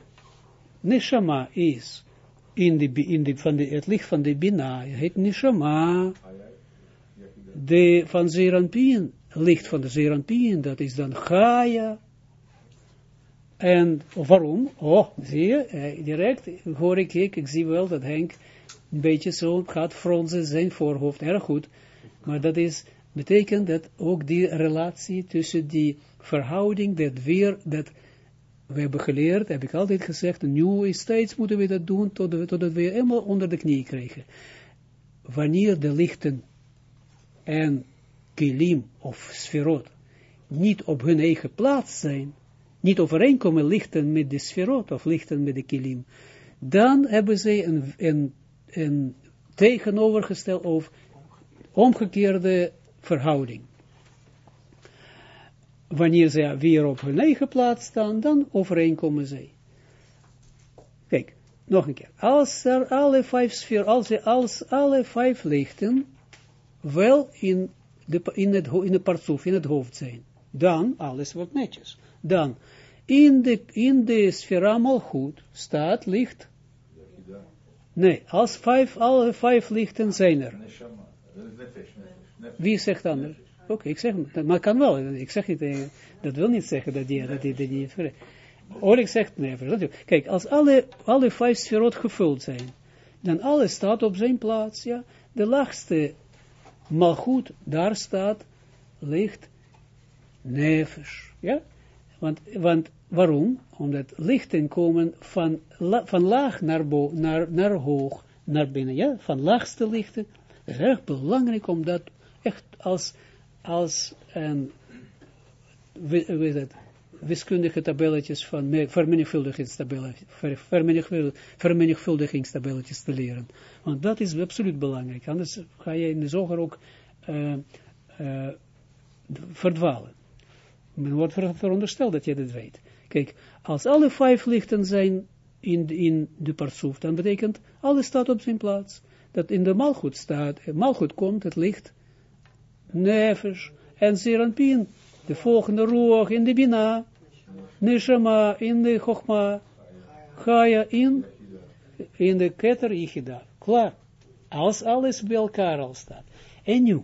Neshama is. In de, in de, van de, het licht van de Bina. Het heet Neshama de van Zeranpien, licht van de Zeranpien, dat is dan Gaia. En waarom? Oh, zie je, eh, direct hoor ik, ik, ik zie wel dat Henk een beetje zo gaat fronsen zijn voorhoofd, erg goed. Maar dat is, betekent dat ook die relatie tussen die verhouding, dat weer, dat we hebben geleerd, heb ik altijd gezegd, nu is steeds moeten we dat doen, totdat, totdat we helemaal onder de knie krijgen. Wanneer de lichten en kilim of sferot niet op hun eigen plaats zijn, niet overeenkomen lichten met de sferot of lichten met de kilim, dan hebben ze een, een, een tegenovergesteld of omgekeerde verhouding. Wanneer ze weer op hun eigen plaats staan, dan overeenkomen zij. Kijk, nog een keer. Als er alle vijf sferen, als, als alle vijf lichten wel in, de, in, het, in de partsoef, in het hoofd zijn. Dan, alles wordt netjes. Dan, in de, in de sfera malchut staat licht. Nee, als vijf, alle vijf lichten zijn er. Wie zegt anders? Oké, ik zeg, maar kan wel. Ik zeg niet, eh, dat wil niet zeggen dat die, dat die, dat die Orik zegt nee. Kijk, als alle, alle vijf sferot gevuld zijn, dan alles staat op zijn plaats, ja. De laagste maar goed, daar staat licht nefesh. Ja? Want, want waarom? Omdat lichten komen van, van laag naar, bo, naar, naar hoog, naar binnen. Ja? Van laagste lichten. Het is erg belangrijk om dat echt als, als een, weet het, wiskundige tabelletjes van vermenigvuldigingstabelletjes te leren. Want dat is absoluut belangrijk. Anders ga je in de zoger ook uh, uh, verdwalen. Men wordt verondersteld dat je dat weet. Kijk, als alle vijf lichten zijn in in de partsoef, dan betekent alles staat op zijn plaats. Dat in de malgoed staat, malgoed komt het licht, nefesh en zeranpien, de volgende roog in de bina, neshama in de chokma, Gaia in, in de keter ichida. Klaar. Als alles bij elkaar al staat. En nu,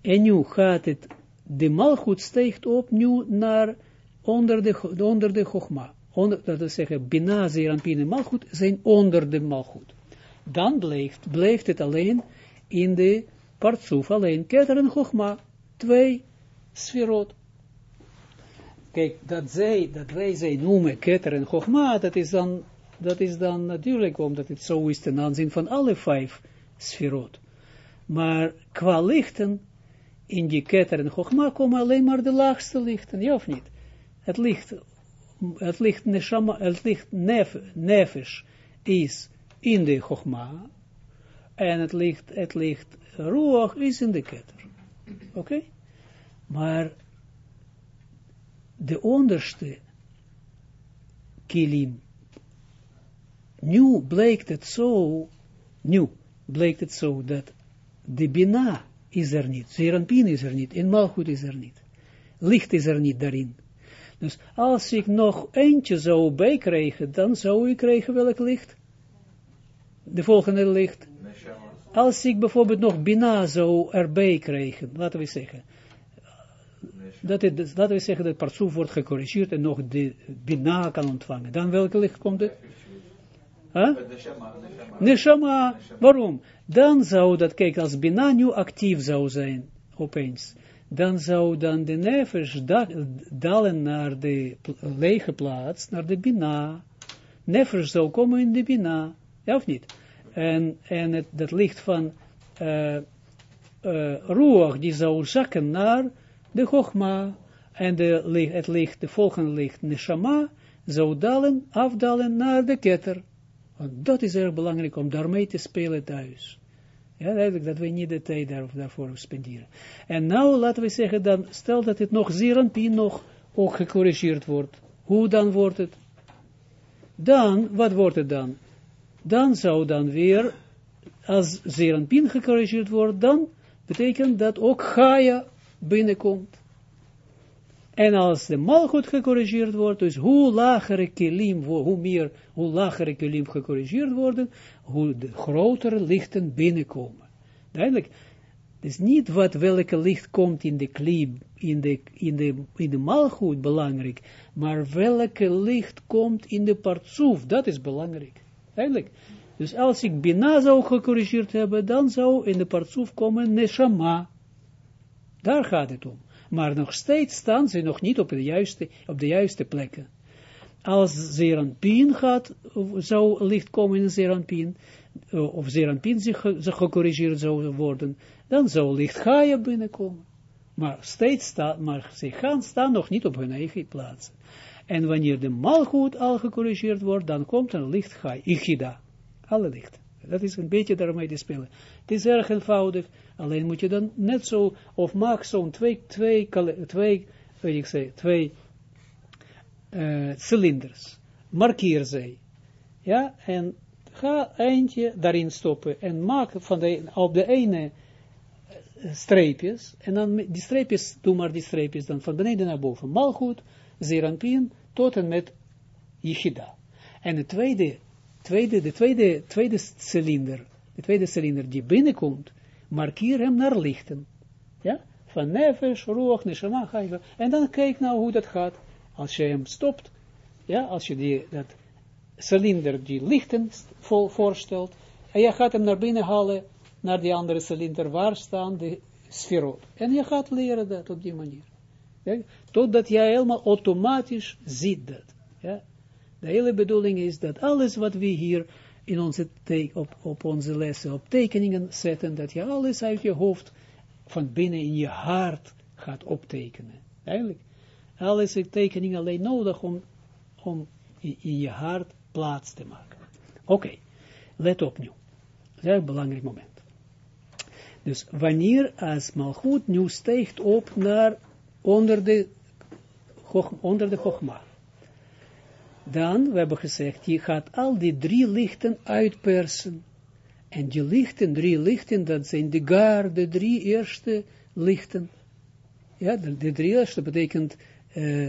en nu gaat het, de malgoed steekt op nu naar onder de, onder de chogma. Onder, dat wil zeggen, Bina, Zeranpin en malgoed zijn onder de malgoed. Dan blijft, blijft het alleen in de partsoef, alleen keter en chogma. Twee sferot. Kijk, dat, zij, dat wij zij noemen keter en chogma, dat is dan dat is dan natuurlijk omdat het zo is ten aanzien van alle vijf sferot. Maar qua lichten, in die ketter en chogma komen alleen maar de laagste lichten, ja of niet? Het licht, het licht, neshama, nefesh is in de chogma, en het licht, het licht ruach is in de ketter. Oké? Maar de onderste kilim, nu blijkt het zo, nu blijkt het zo dat de Bina is er niet, Zeranpin is er niet, en Malchut is er niet. Licht is er niet daarin. Dus als ik nog eentje zou bijkrijgen, dan zou ik krijgen welk licht? De volgende licht. Als ik bijvoorbeeld nog Bina zou erbij krijgen, laten we zeggen, dat het, laten we zeggen dat het partsoef wordt gecorrigeerd en nog de Bina kan ontvangen, dan welk licht komt het? Neshama, waarom? Dan zou dat, kijk, als Bina nu actief zou zijn, opeens, dan zou dan de nefesh da- dalen naar de lege plaats, naar de Bina. Nefesh zou komen in de Bina, ja of niet? En, en het, dat licht van eh eh, Ruach, die zou zakken naar de Chogma. En de, het licht, de volgende licht, Neshama, zou dalen, afdalen naar de ketter. Want dat is erg belangrijk om daarmee te spelen thuis. Ja, duidelijk dat we niet de tijd daar, daarvoor spenderen. En nou laten we zeggen dan, stel dat het nog Zeranpien nog ook gecorrigeerd wordt. Hoe dan wordt het? Dan, wat wordt het dan? Dan zou dan weer, als Zeranpien gecorrigeerd wordt, dan betekent dat ook Gaia binnenkomt. En als de malgoed gecorrigeerd wordt, dus hoe lagere kilim, hoe meer, hoe lagere kilim gecorrigeerd worden, hoe de grotere lichten binnenkomen. Duidelijk. Is niet wat welke licht komt in de klim, in de, in de, in de malgoed belangrijk, maar welke licht komt in de partsoef, dat is belangrijk. Duidelijk. Dus als ik Bina zou gecorrigeerd hebben, dan zou in de partsoef komen Neshama. Daar gaat het om. Maar nog steeds staan ze nog niet op de juiste, op de juiste plekken. Als Zeranpien gaat, zou licht komen in Zeranpien, eh, of Zeranpien zich, zich gecorrigeerd zou worden, dan zou licht Gaia binnenkomen. Maar steeds staat, maar ze gaan staan nog niet op hun eigen plaats. En wanneer de malgoed al gecorrigeerd wordt, dan komt er licht Gaia, Ichida. Alle licht. Dat is een beetje daarmee te spelen. Het is erg eenvoudig, alleen moet je dan net zo, of maak zo'n twee, twee, twee, weet ik zeg, twee eh, cilinders. Markeer ze. Ja, en ga eentje daarin stoppen en maak van de, op de ene eh, streepjes, en dan die streepjes, doe maar die streepjes dan van beneden naar boven. Malgoed, Zeranpien, tot en met Yichida. En de tweede, tweede, de tweede, tweede cilinder, de tweede cilinder die binnenkomt, markeer hem naar lichten. Ja? Van nefesh, roog, neshama, chayva. En dan kijk nou hoe dat gaat. Als je hem stopt, ja, als je die, dat cilinder die lichten vol, voorstelt, en je gaat hem naar binnen halen, naar die andere cilinder, waar staan de sferot. En je gaat leren dat op die manier. Ja? Totdat jij helemaal automatisch ziet dat. Ja? De hele bedoeling is dat alles wat we hier in onze op, op onze lessen, op tekeningen zetten, dat je alles uit je hoofd van binnen in je hart gaat optekenen. Eigenlijk. Alles is tekening alleen nodig om, om in, je hart plaats te maken. Oké, let op nu. Dat is een belangrijk moment. Dus wanneer als malgoed nu stijgt op naar onder de, onder de Chogma. Dan, we hebben gezegd, je gaat al die drie lichten uitpersen. En die lichten, drie lichten, dat zijn de gar, de drie eerste lichten. Ja, de, de drie eerste betekent eh,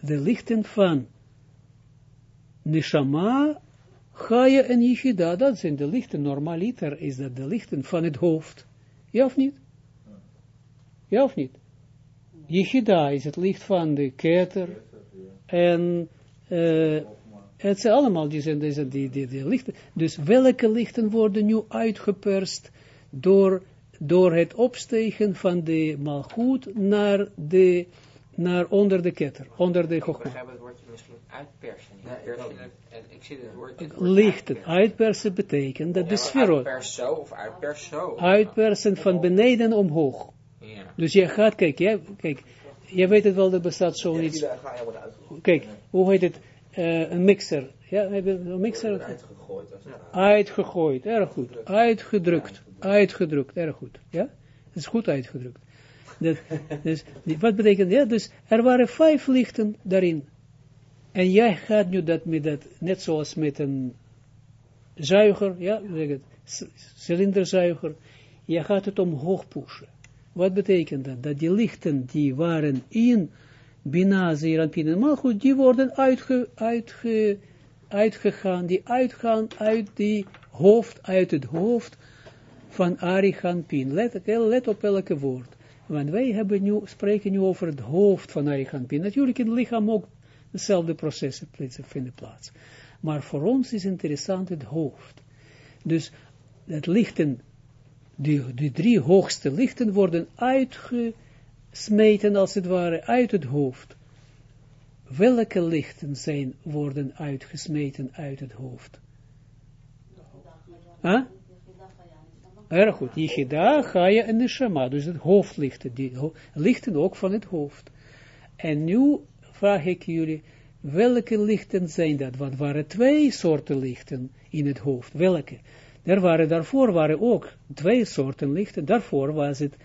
de lichten van Neshama, Chaya en Yichida. Dat zijn de lichten, normaliter is dat de lichten van het hoofd. Ja of niet? Ja of niet? Yichida is het licht van de keter. En eh, het zijn allemaal die, zijn, die, die, die, die lichten. Dus welke lichten worden nu uitgeperst door, door het opstegen van de malgoed naar, de, naar onder de ketter, onder de Ik chogma. begrijp het woordje misschien uitpersen. ik. En ik zie het woordje... Lichten, uitpersen. uitpersen betekent dat Ja, de Uitpers zo of uitpers zo. uitpersen van beneden omhoog. Ja. Dus je gaat, kijk, jij, kijk, je weet het wel, er bestaat zoiets, kijk, hoe heet het, Eh, een mixer, ja, een mixer? Uitgegooid. Uitgegooid, erg goed. Uitgedrukt, uitgedrukt, erg goed. Ja, het is goed uitgedrukt. Dat, dus, wat betekent, ja, dus er waren vijf lichten daarin. En jij gaat nu dat met dat, net zoals met een zuiger, ja, zeg het, cilinderzuiger, je gaat het omhoog pushen. Wat betekent dat? Dat die lichten die waren in Bina, en Malchut, die worden uitge, uitge, uitgegaan, die uitgaan uit die hoofd, uit het hoofd van Ariganpin. Let, let op elke woord. Want wij hebben nu, spreken nu over het hoofd van Ariganpin. Natuurlijk in het lichaam ook dezelfde processen vinden plaats. maar voor ons is interessant het hoofd. Dus het lichten, de, de drie hoogste lichten worden uitgesmeten, als het ware, uit het hoofd. Welke lichten zijn, worden uitgesmeten uit het hoofd? Huh? Erg goed. Yichida, Chaya en Neshama. Dus het hoofdlichten. Die lichten ook van het hoofd. En nu vraag ik jullie, welke lichten zijn dat? Want waren twee soorten lichten in het hoofd. Welke? Er waren, daarvoor waren ook twee soorten lichten. Daarvoor was het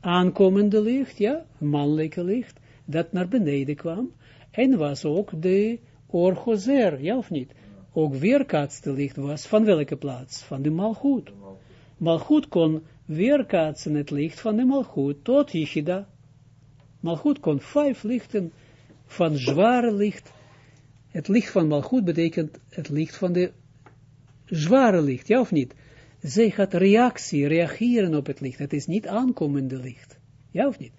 aankomende licht, ja, mannelijke licht, dat naar beneden kwam. En was ook de orgozer, ja of niet? Ook weerkaatste licht was van welke plaats? Van de malgoed. Malgoed kon weerkaatsen het licht van de malgoed tot Yichida. Malgoed kon vijf lichten van zware licht. Het licht van malgoed betekent het licht van de zware licht, ja of niet? Zij gaat reactie, reageren op het licht. Het is niet aankomende licht. Ja of niet?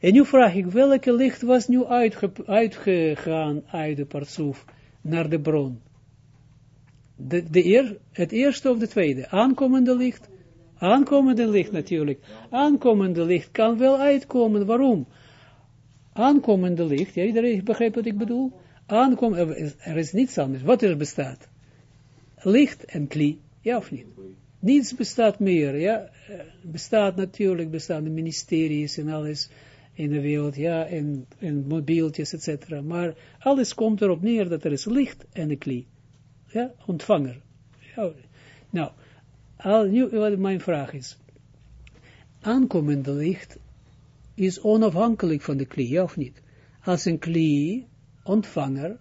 En nu vraag ik, welke licht was nu uitgegaan uit de partsoef naar de bron? De, de eer, het eerste of de tweede? Aankomende licht? Aankomende licht natuurlijk. Aankomende licht kan wel uitkomen. Waarom? Aankomende licht, ja, iedereen begrijpt wat ik bedoel? Aankom, er is niets anders. Wat er bestaat? Licht en kli, ja of niet? Niets bestaat meer, ja. Bestaat natuurlijk, bestaan de ministeries en alles in de wereld, ja, en, en mobieltjes, etc. Maar alles komt erop neer dat er is licht en een kli. Ja, ontvanger. Nou, al, nu wat mijn vraag is. Aankomende licht is onafhankelijk van de kli, ja of niet? Als een kli, ontvanger,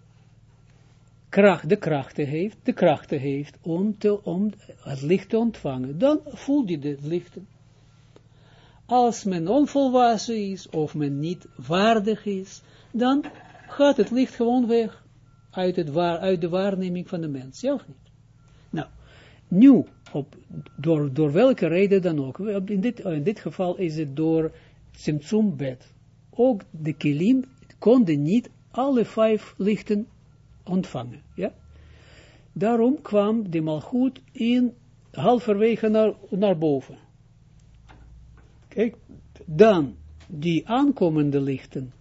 kracht, de krachten heeft, de krachten heeft om, te, om het licht te ontvangen, dan voelt je de lichten. Als men onvolwassen is, of men niet waardig is, dan gaat het licht gewoon weg uit, het waar, uit de waarneming van de mens, ja of niet? Nou, nu, op, door, door welke reden dan ook, in dit, in dit geval is het door Simtsum bed. Ook de kilim konden niet alle vijf lichten ontvangen, ja? Daarom kwam de malgoed in halverwege naar, naar boven. Kijk, dan die aankomende lichten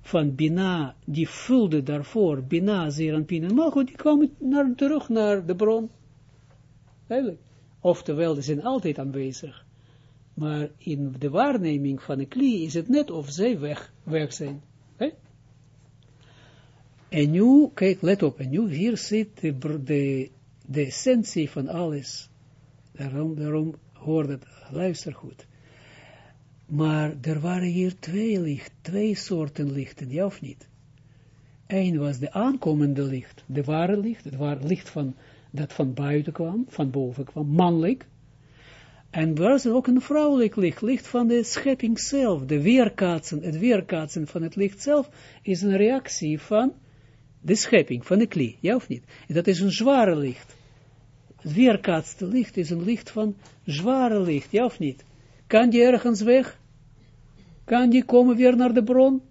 van Bina, die vulde daarvoor, Bina, Zeer en goed, die kwamen naar, terug naar de bron. Eigenlijk. Oftewel, ze zijn altijd aanwezig. Maar in de waarneming van de klie is het net of zij weg, weg zijn. En nu, kijk, let op, en nu hier zit de, essentie van alles. Daarom, daarom hoor het, luister goed. Maar er waren hier twee licht, twee soorten lichten, ja of niet? Eén was de aankomende licht, de ware licht, het ware licht van, dat van buiten kwam, van boven kwam, mannelijk. En was ook een vrouwelijk licht, licht van de schepping zelf, de weerkaatsen, het weerkaatsen van het licht zelf, is een reactie van de schepping, van de klie, ja of niet? Dat is een zware licht. Het weerkaatste licht is een licht van zware licht, ja of niet? Kan die ergens weg? Kan die komen weer naar de bron?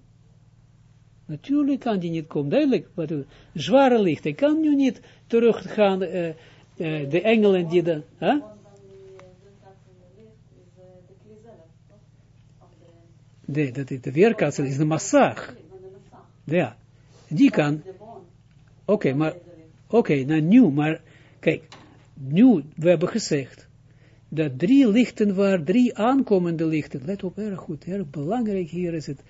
Natuurlijk kan die niet komen, duidelijk. Wat, zware licht, hij kan nu niet teruggaan, uh, de engelen die de... Huh? Nee, dat is de weerkaatsen, is de massage. Ja, die kan. Oké, maar, oké, nou nu, maar, kijk, nu, we hebben gezegd, dat drie lichten waren, drie aankomende lichten, let op, erg goed, erg belangrijk hier is het,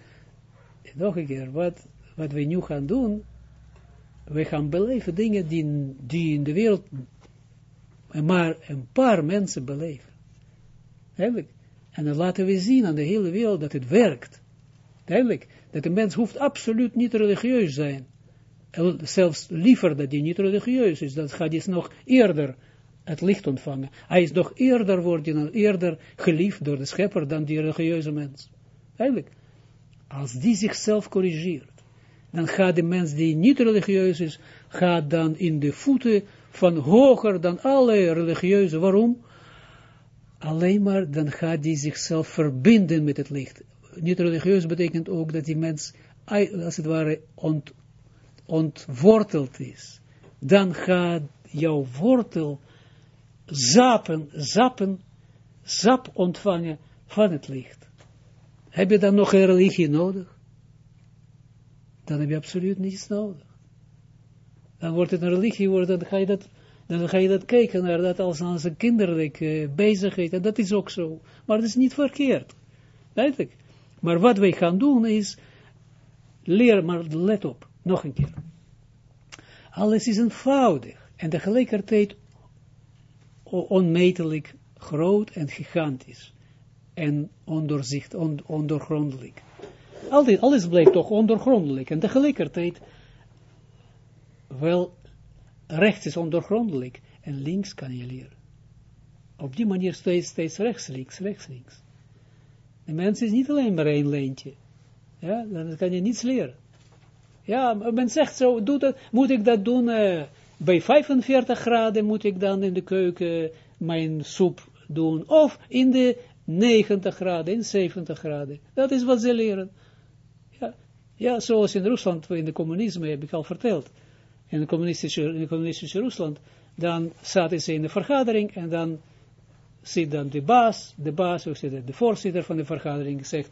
nog een keer, wat, wat we nu gaan doen, we gaan beleven dingen die, die in de wereld maar een paar mensen beleven. Eigenlijk. En dan laten we zien aan de hele wereld dat het werkt. Duidelijk. Dat de mens hoeft absoluut niet religieus zijn. Zelfs liever dat hij niet religieus is. Dat gaat hij nog eerder het licht ontvangen. Hij is nog eerder worden, eerder geliefd door de schepper dan die religieuze mens. Eigenlijk. Als die zichzelf corrigeert, dan gaat de mens die niet religieus is, gaat dan in de voeten van hoger dan alle religieuze. Waarom? Alleen maar dan gaat die zichzelf verbinden met het licht. Niet religieus betekent ook dat die mens, als het ware, ont, ontworteld is. dan gaat jouw wortel zappen, zappen, zap ontvangen van het licht. Heb je dan nog een religie nodig? Dan heb je absoluut niets nodig. Dan wordt het een religie, worden, dan ga je dat, dan ga je dat kijken naar dat als, als een kinderlijke bezigheid, en dat is ook zo. Maar dat is niet verkeerd. Duidelijk. Maar wat wij gaan doen is, leer maar, let op, nog een keer. Alles is eenvoudig en tegelijkertijd onmetelijk groot en gigantisch en ondoorzicht, on, ondoorgrondelijk. Altijd, alles blijft toch ondergrondelijk en tegelijkertijd wel rechts is ondergrondelijk en links kan je leren. Op die manier steeds, steeds rechts, links, rechts, links. De mens is niet alleen maar één lijntje. Ja, dan kan je niets leren. Ja, men zegt zo, doe dat, moet ik dat doen uh, bij 45 graden, moet ik dan in de keuken mijn soep doen, of in de 90 graden, in 70 graden. Dat is wat ze leren. Ja, ja zoals in Rusland, in de communisme, heb ik al verteld. In de communistische, in de communistische Rusland, dan zaten ze in de vergadering en dan zit dan de baas, de baas, de voorzitter van de vergadering, zegt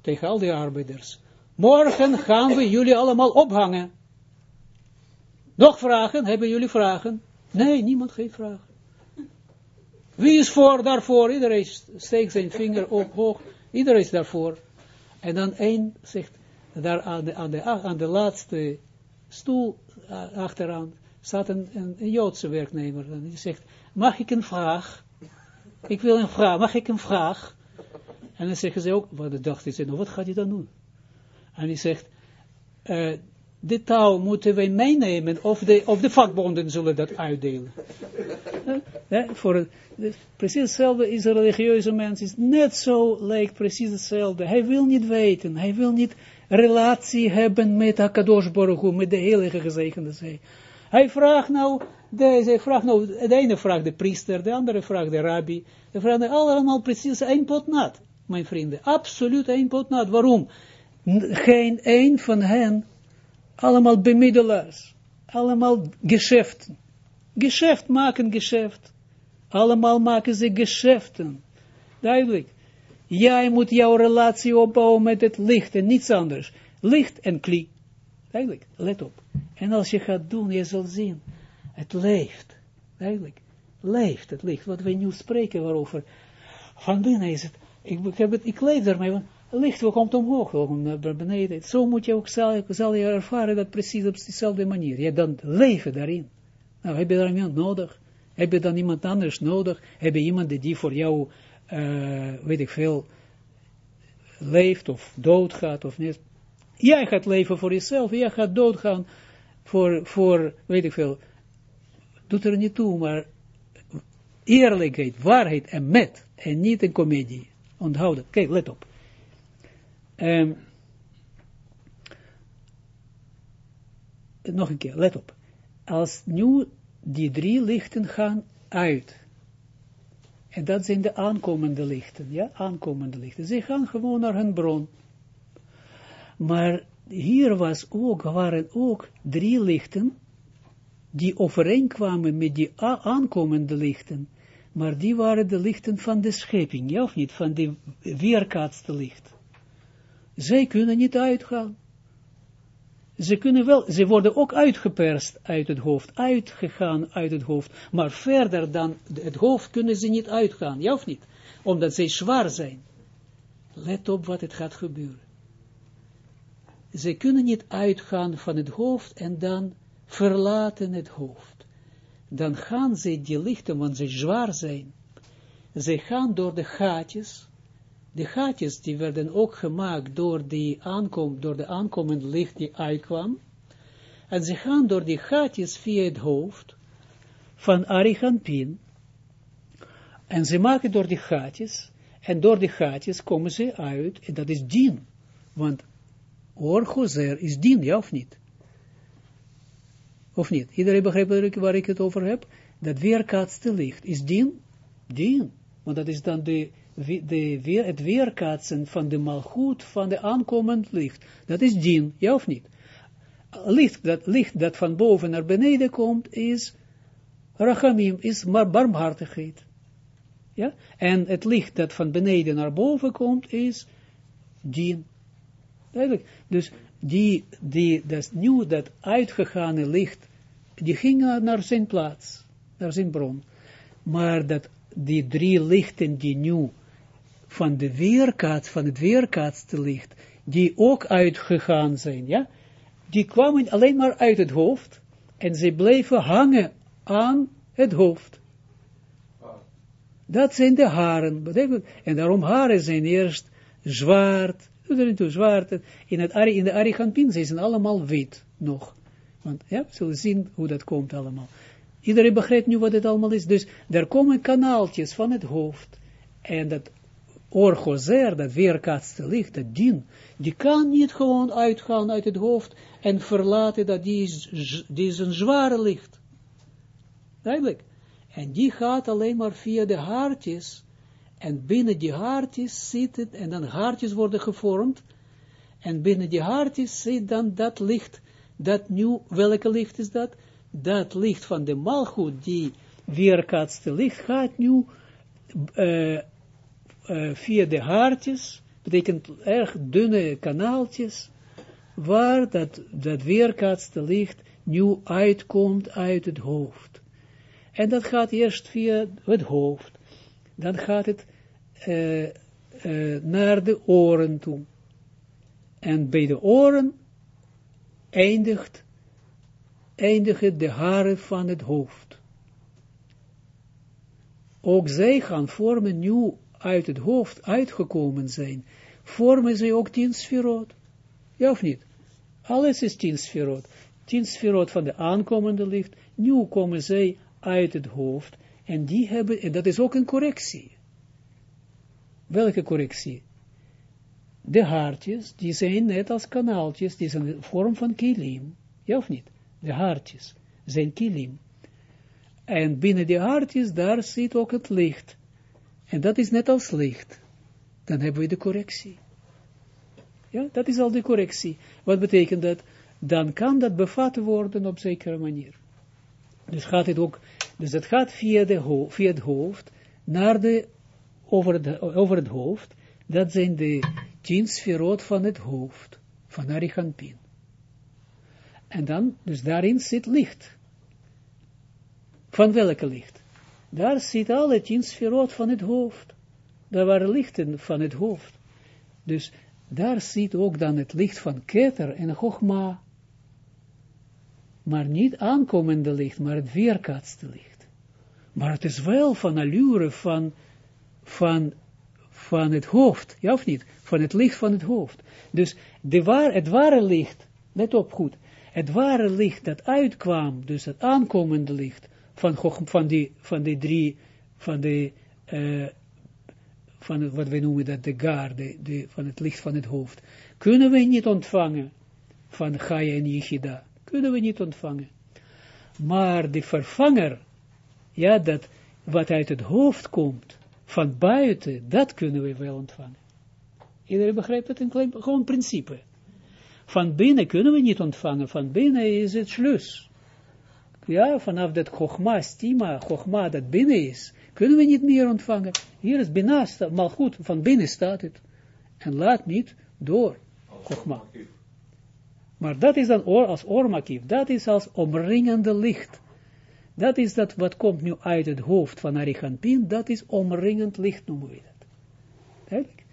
tegen al die arbeiders, morgen gaan we jullie allemaal ophangen. Nog vragen? Hebben jullie vragen? Nee, niemand heeft vragen. Wie is voor daarvoor? Iedereen steekt zijn vinger op hoog. Iedereen is daarvoor. En dan één zegt, daar aan de, aan de, aan de laatste stoel achteraan staat een, een, Joodse werknemer. En die zegt, mag ik een vraag? Ik wil een vraag, mag ik een vraag? En dan zeggen ze ook, wat dacht hij, nou, wat gaat hij dan doen? En hij zegt, uh, de touw moeten wij meenemen, of de, of de vakbonden zullen dat uitdelen. ja, voor, precies hetzelfde is een religieuze mens, is net zo lijkt precies hetzelfde. Hij wil niet weten, hij wil niet relatie hebben met Akadosh Baruch met de heilige gezegende zij. Hij vraagt nou, deze vraagt nou, de ene vraagt de priester, de andere vraagt de rabbi, de vragen allemaal precies één pot nat, mijn vrienden, absoluut één pot nat. Waarom? Geen één van hen allemaal bemiddelaars. Allemaal geschäften. Geschäft maken geschäft. Allemaal maken ze geschäften. Duidelijk. Jij moet jouw relatie opbouwen met het licht en niets anders. Licht en kli. Duidelijk. Let op. En als je gaat doen, je zult zien. Het leeft. Duidelijk. Leeft het licht. Wat we nu spreken waarover. Van binnen is het. Ik, ik, heb het, ik leef daarmee. Want licht komt omhoog, wel naar beneden. Zo moet je ook, zal, zal je ervaren dat precies op dezelfde manier. Je dan leven daarin. Nou, heb je daar iemand nodig? Heb je dan iemand anders nodig? Heb je iemand die voor jou, uh, weet ik veel, leeft of doodgaat of niet? Jij gaat leven voor jezelf, jij gaat doodgaan voor, voor weet ik veel. Doet er niet toe, maar eerlijkheid, waarheid en met, en niet een komedie. Onthoud het. Kijk, let op. Um, nog een keer, let op. Als nu die drie lichten gaan uit. En dat zijn de aankomende lichten, ja, aankomende lichten. Ze gaan gewoon naar hun bron. Maar hier was ook, waren ook drie lichten, die overeenkwamen met die aankomende lichten. Maar die waren de lichten van de schepping, ja of niet, van de weerkaatste licht. Zij kunnen niet uitgaan. Ze kunnen wel, ze worden ook uitgeperst uit het hoofd, uitgegaan uit het hoofd, maar verder dan het hoofd kunnen ze niet uitgaan, ja of niet? Omdat zij zwaar zijn. Let op wat het gaat gebeuren. Ze kunnen niet uitgaan van het hoofd en dan verlaten het hoofd. Dan gaan ze die lichten, want ze zwaar zijn. Ze gaan door de gaatjes, de gaatjes die werden ook gemaakt door, aankom, door de aankomend licht die uitkwam. En ze gaan door die gaatjes via het hoofd van Ariganpin. En ze maken door die gaatjes. En door die gaatjes komen ze uit. En dat is dien. Want orgozer is dien, ja of niet? Of niet? Iedereen begrijpt waar ik het over heb? Dat weerkaatste licht is dien? Dien. Want dat is dan de de, weer, het weerkaatsen van de malgoed van de aankomend licht. Dat is dien, ja of niet? licht dat, licht dat van boven naar beneden komt, is rachamim, is maar barmhartigheid. Ja? En het licht dat van beneden naar boven komt, is dien. Duidelijk. Dus die, die, dat nieuw, dat uitgegane licht, die ging naar zijn plaats, naar zijn bron. Maar dat die drie lichten die nu van de weerkaats, van het weerkaatste licht, die ook uitgegaan zijn, ja, die kwamen alleen maar uit het hoofd en ze bleven hangen aan het hoofd. Dat zijn de haren. En daarom haren zijn eerst zwart, zwart. In, het, in de Arigantin zijn ze allemaal wit nog. Want ja, we zullen zien hoe dat komt allemaal. Iedereen begrijpt nu wat het allemaal is. Dus er komen kanaaltjes van het hoofd. En dat orgozer, dat weerkaatste licht, dat dien, die kan niet gewoon uitgaan uit het hoofd en verlaten dat die is, een zware licht. Duidelijk. En die gaat alleen maar via de haartjes. En binnen die haartjes zit het, en dan haartjes worden gevormd. En binnen die haartjes zit dan dat licht, dat nu, welke licht is dat? Dat licht van de malgoed, die weerkaatste licht, gaat nu uh, via de haartjes, betekent erg dunne kanaaltjes, waar dat, dat weerkaatste licht nu uitkomt uit het hoofd. En dat gaat eerst via het hoofd. Dan gaat het uh, uh, naar de oren toe. En bij de oren eindigt, eindigen de haren van het hoofd. Ook zij gaan vormen nu uit het hoofd uitgekomen zijn, vormen zij ook tien sferot. Ja of niet? Alles is tien sferot. Tien sferot van de aankomende licht. Nu komen zij uit het hoofd. En die hebben, en dat is ook een correctie. Welke correctie? De haartjes, die zijn net als kanaaltjes, die zijn de vorm van kilim. Ja of niet? De haartjes zijn kilim. En binnen die haartjes, daar zit ook het licht. En dat is net als licht. Dan hebben we de correctie. Ja, dat is al de correctie. Wat betekent dat? Dan kan dat bevat worden op zekere manier. Dus gaat het ook, dus het gaat via, de via het hoofd naar de, over het, over het hoofd. Dat zijn de tien sferot van het hoofd, van Arichampin. En dan, dus daarin zit licht. Van welke licht? Daar zit alle tien sferot van het hoofd. Daar waren lichten van het hoofd. Dus daar zit ook dan het licht van Keter en Chogma. Maar niet aankomende licht, maar het weerkaatste licht. Maar het is wel van allure van, van, van het hoofd, ja of niet? Van het licht van het hoofd. Dus de waar, het ware licht, let op goed, het ware licht dat uitkwam, dus het aankomende licht, van, van, die, van die drie, van de, uh, van wat we noemen dat, de gaar, de, de, van het licht van het hoofd, kunnen we niet ontvangen van Gaia en Yichida. Kunnen we niet ontvangen. Maar de vervanger, ja, dat wat uit het hoofd komt, van buiten, dat kunnen we wel ontvangen. Iedereen begrijpt het? Een klein, gewoon principe. Van binnen kunnen we niet ontvangen, van binnen is het slus ja, vanaf dat chogma, stima, chogma dat binnen is, kunnen we niet meer ontvangen. Hier is binnen, maar goed, van binnen staat het. En laat niet door chogma. Maar dat is dan oor, als oormakief, dat is als omringende licht. Dat is dat wat komt nu uit het hoofd van Arichampin, dat is omringend licht noemen we dat. Duidelijk.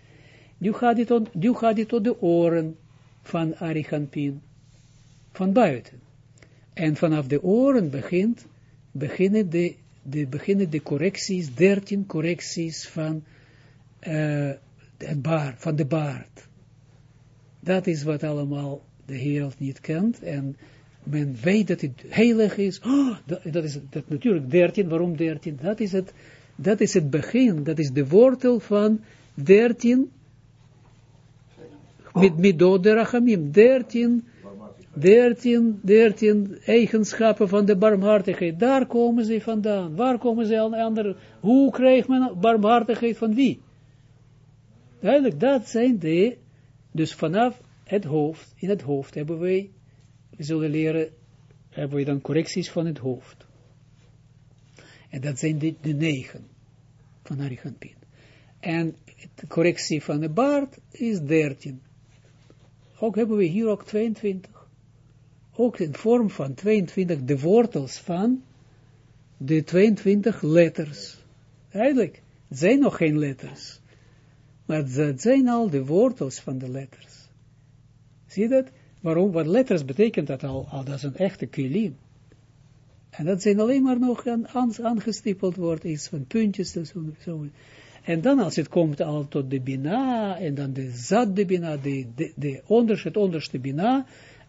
Nu gaat het, het tot de oren van Arichampin, van buiten. En vanaf de oren begint, beginnen de, de, beginnen de correcties, dertien correcties van, uh, het baard, van de baard. Dat is wat allemaal de wereld niet kent. En men weet dat het heilig is. Oh, dat, dat, is dat natuurlijk dertien. Waarom dertien? Dat is het, dat is het begin. Dat is de wortel van dertien. Met midod de rachamim. Dertien dertien, dertien eigenschappen van de barmhartigheid, daar komen ze vandaan. Waar komen ze aan andere? Hoe krijgt men barmhartigheid van wie? Duidelijk, dat zijn de, dus vanaf het hoofd, in het hoofd hebben wij we zullen leren, hebben we dan correcties van het hoofd. En dat zijn de, de negen van Arichampin. En de correctie van de baard is 13. Ook hebben we hier ook 22. Ook in vorm van 22 de wortels van de 22 letters. Eigenlijk, zijn nog geen letters. Maar het zijn al de wortels van de letters. Zie je dat? Waarom? Wat letters betekent dat al, al dat is een echte kilim. En dat zijn alleen maar nog aan, aangestippeld wordt, iets van puntjes en zo, zo. En dan als het komt al tot de bina, en dan de zad de bina, de, de, de onderste, onderste bina,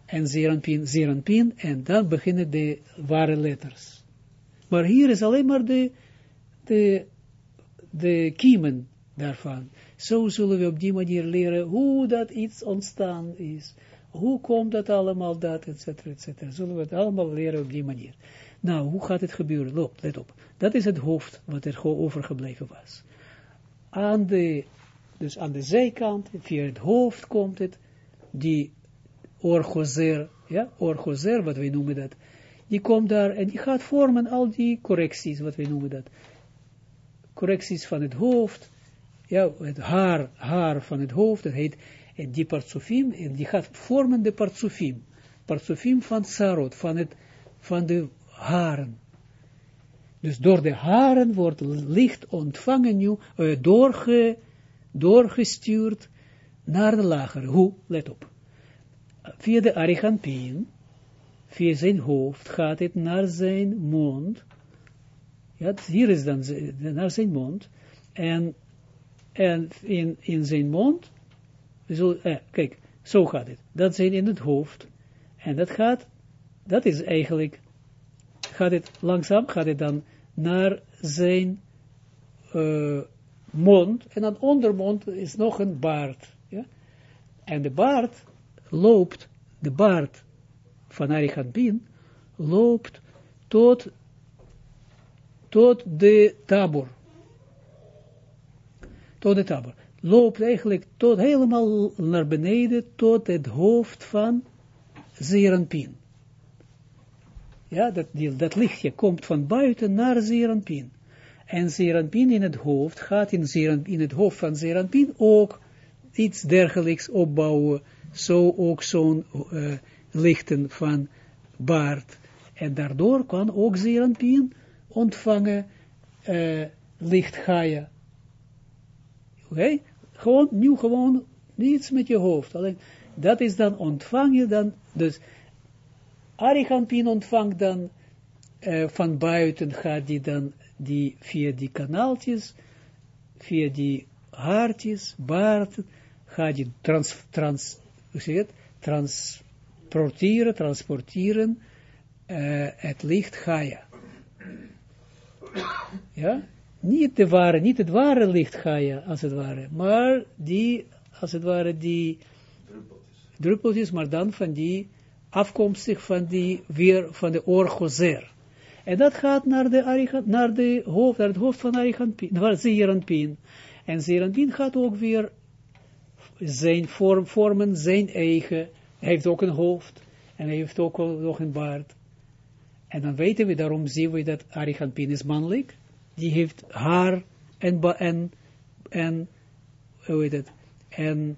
en zeranpin, zeranpin, en dan beginnen de ware letters. Maar hier is alleen maar de, de, de kiemen daarvan. Zo zullen we op die manier leren hoe dat iets ontstaan is. Hoe komt dat allemaal, dat, et cetera, et cetera. Zullen we het allemaal leren op die manier. Nou, hoe gaat het gebeuren? Loop, let op. Dat is het hoofd wat er overgebleven was. Aan de, dus aan de zijkant, via het hoofd komt het, die orgozer, ja, orgozer, wat wij noemen dat, die komt daar en die gaat vormen al die correcties, wat wij noemen dat. Correcties van het hoofd, ja, het haar, haar van het hoofd, dat heet, en die partsofim, en die gaat vormen de partsofim, partsofim van sarot, van, het, van de haren. Dus door de haren wordt licht ontvangen nu, uh, doorge, doorgestuurd naar de lagere. Hoe? Let op. Via de Arichampien, via zijn hoofd, gaat het naar zijn mond. Ja, hier is dan naar zijn mond. En en in, in zijn mond, eh, kijk, zo gaat het. Dat zijn in het hoofd. En dat gaat, dat is eigenlijk, gaat het langzaam, gaat het dan naar zijn uh, mond. En aan ondermond is nog een baard. Ja? En de baard loopt, de baard van Arichat loopt tot, tot de tabor tot de tabor. Loopt eigenlijk tot helemaal naar beneden, tot het hoofd van Zeranpin. Ja, dat, die, dat lichtje komt van buiten naar Zeranpin. En Zeranpin in het hoofd gaat in, in het hoofd van Zeranpin ook iets dergelijks opbouwen. Zo ook zo'n uh, lichten van baard. En daardoor kan ook Zeranpin ontvangen uh, licht Oké? Gewoon, nu gewoon, niets met je hoofd. Alleen, dat is dan, ontvang je dan, dus, Arichampin ontvangt dan, uh, van buiten gaat die dan, die, via die kanaaltjes, via die haartjes, baard, gaat trans, trans, hoe zeg het, transporteren, transporteren, uh, het licht Gaia. Ja? niet de ware, niet het ware licht Gaia, als het ware, maar die, als het ware, die druppeltjes, maar dan van die, afkomstig van die, weer van de orgozer. En dat gaat naar de, naar de hoofd, naar het hoofd van Arichanpin, naar Zeranpin. En Zeranpin gaat ook weer zijn vorm, vormen, zijn eigen, hij heeft ook een hoofd, en hij heeft ook nog een baard. En dan weten we, daarom zien we dat Arichanpin is mannelijk, die heeft haar en, en, en hoe heet het, en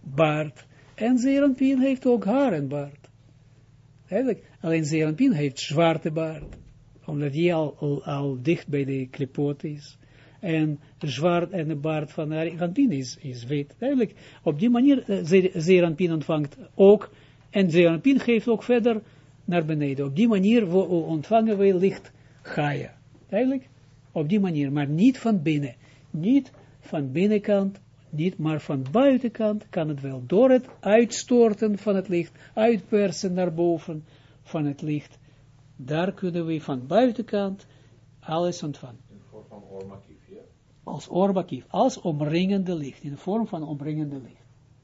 baard. En Zeranpien heeft ook haar en baard. Eigenlijk, alleen Zeranpien heeft zwarte baard, omdat die al, al, dicht bij de klipot is. En zwart en de baard van Zeranpien is, is wit. Eigenlijk, op die manier, uh, Zeranpien ontvangt ook, en Zeranpien geeft ook verder naar beneden. Op die manier ontvangen we licht Gaia. Eigenlijk, op die manier, maar niet van binnen. Niet van binnenkant, niet maar van buitenkant kan het wel. Door het uitstorten van het licht, uitpersen naar boven van het licht. Daar kunnen we van buitenkant alles ontvangen. In vorm van? Als oormakief, als omringende licht, in de vorm van omringende licht.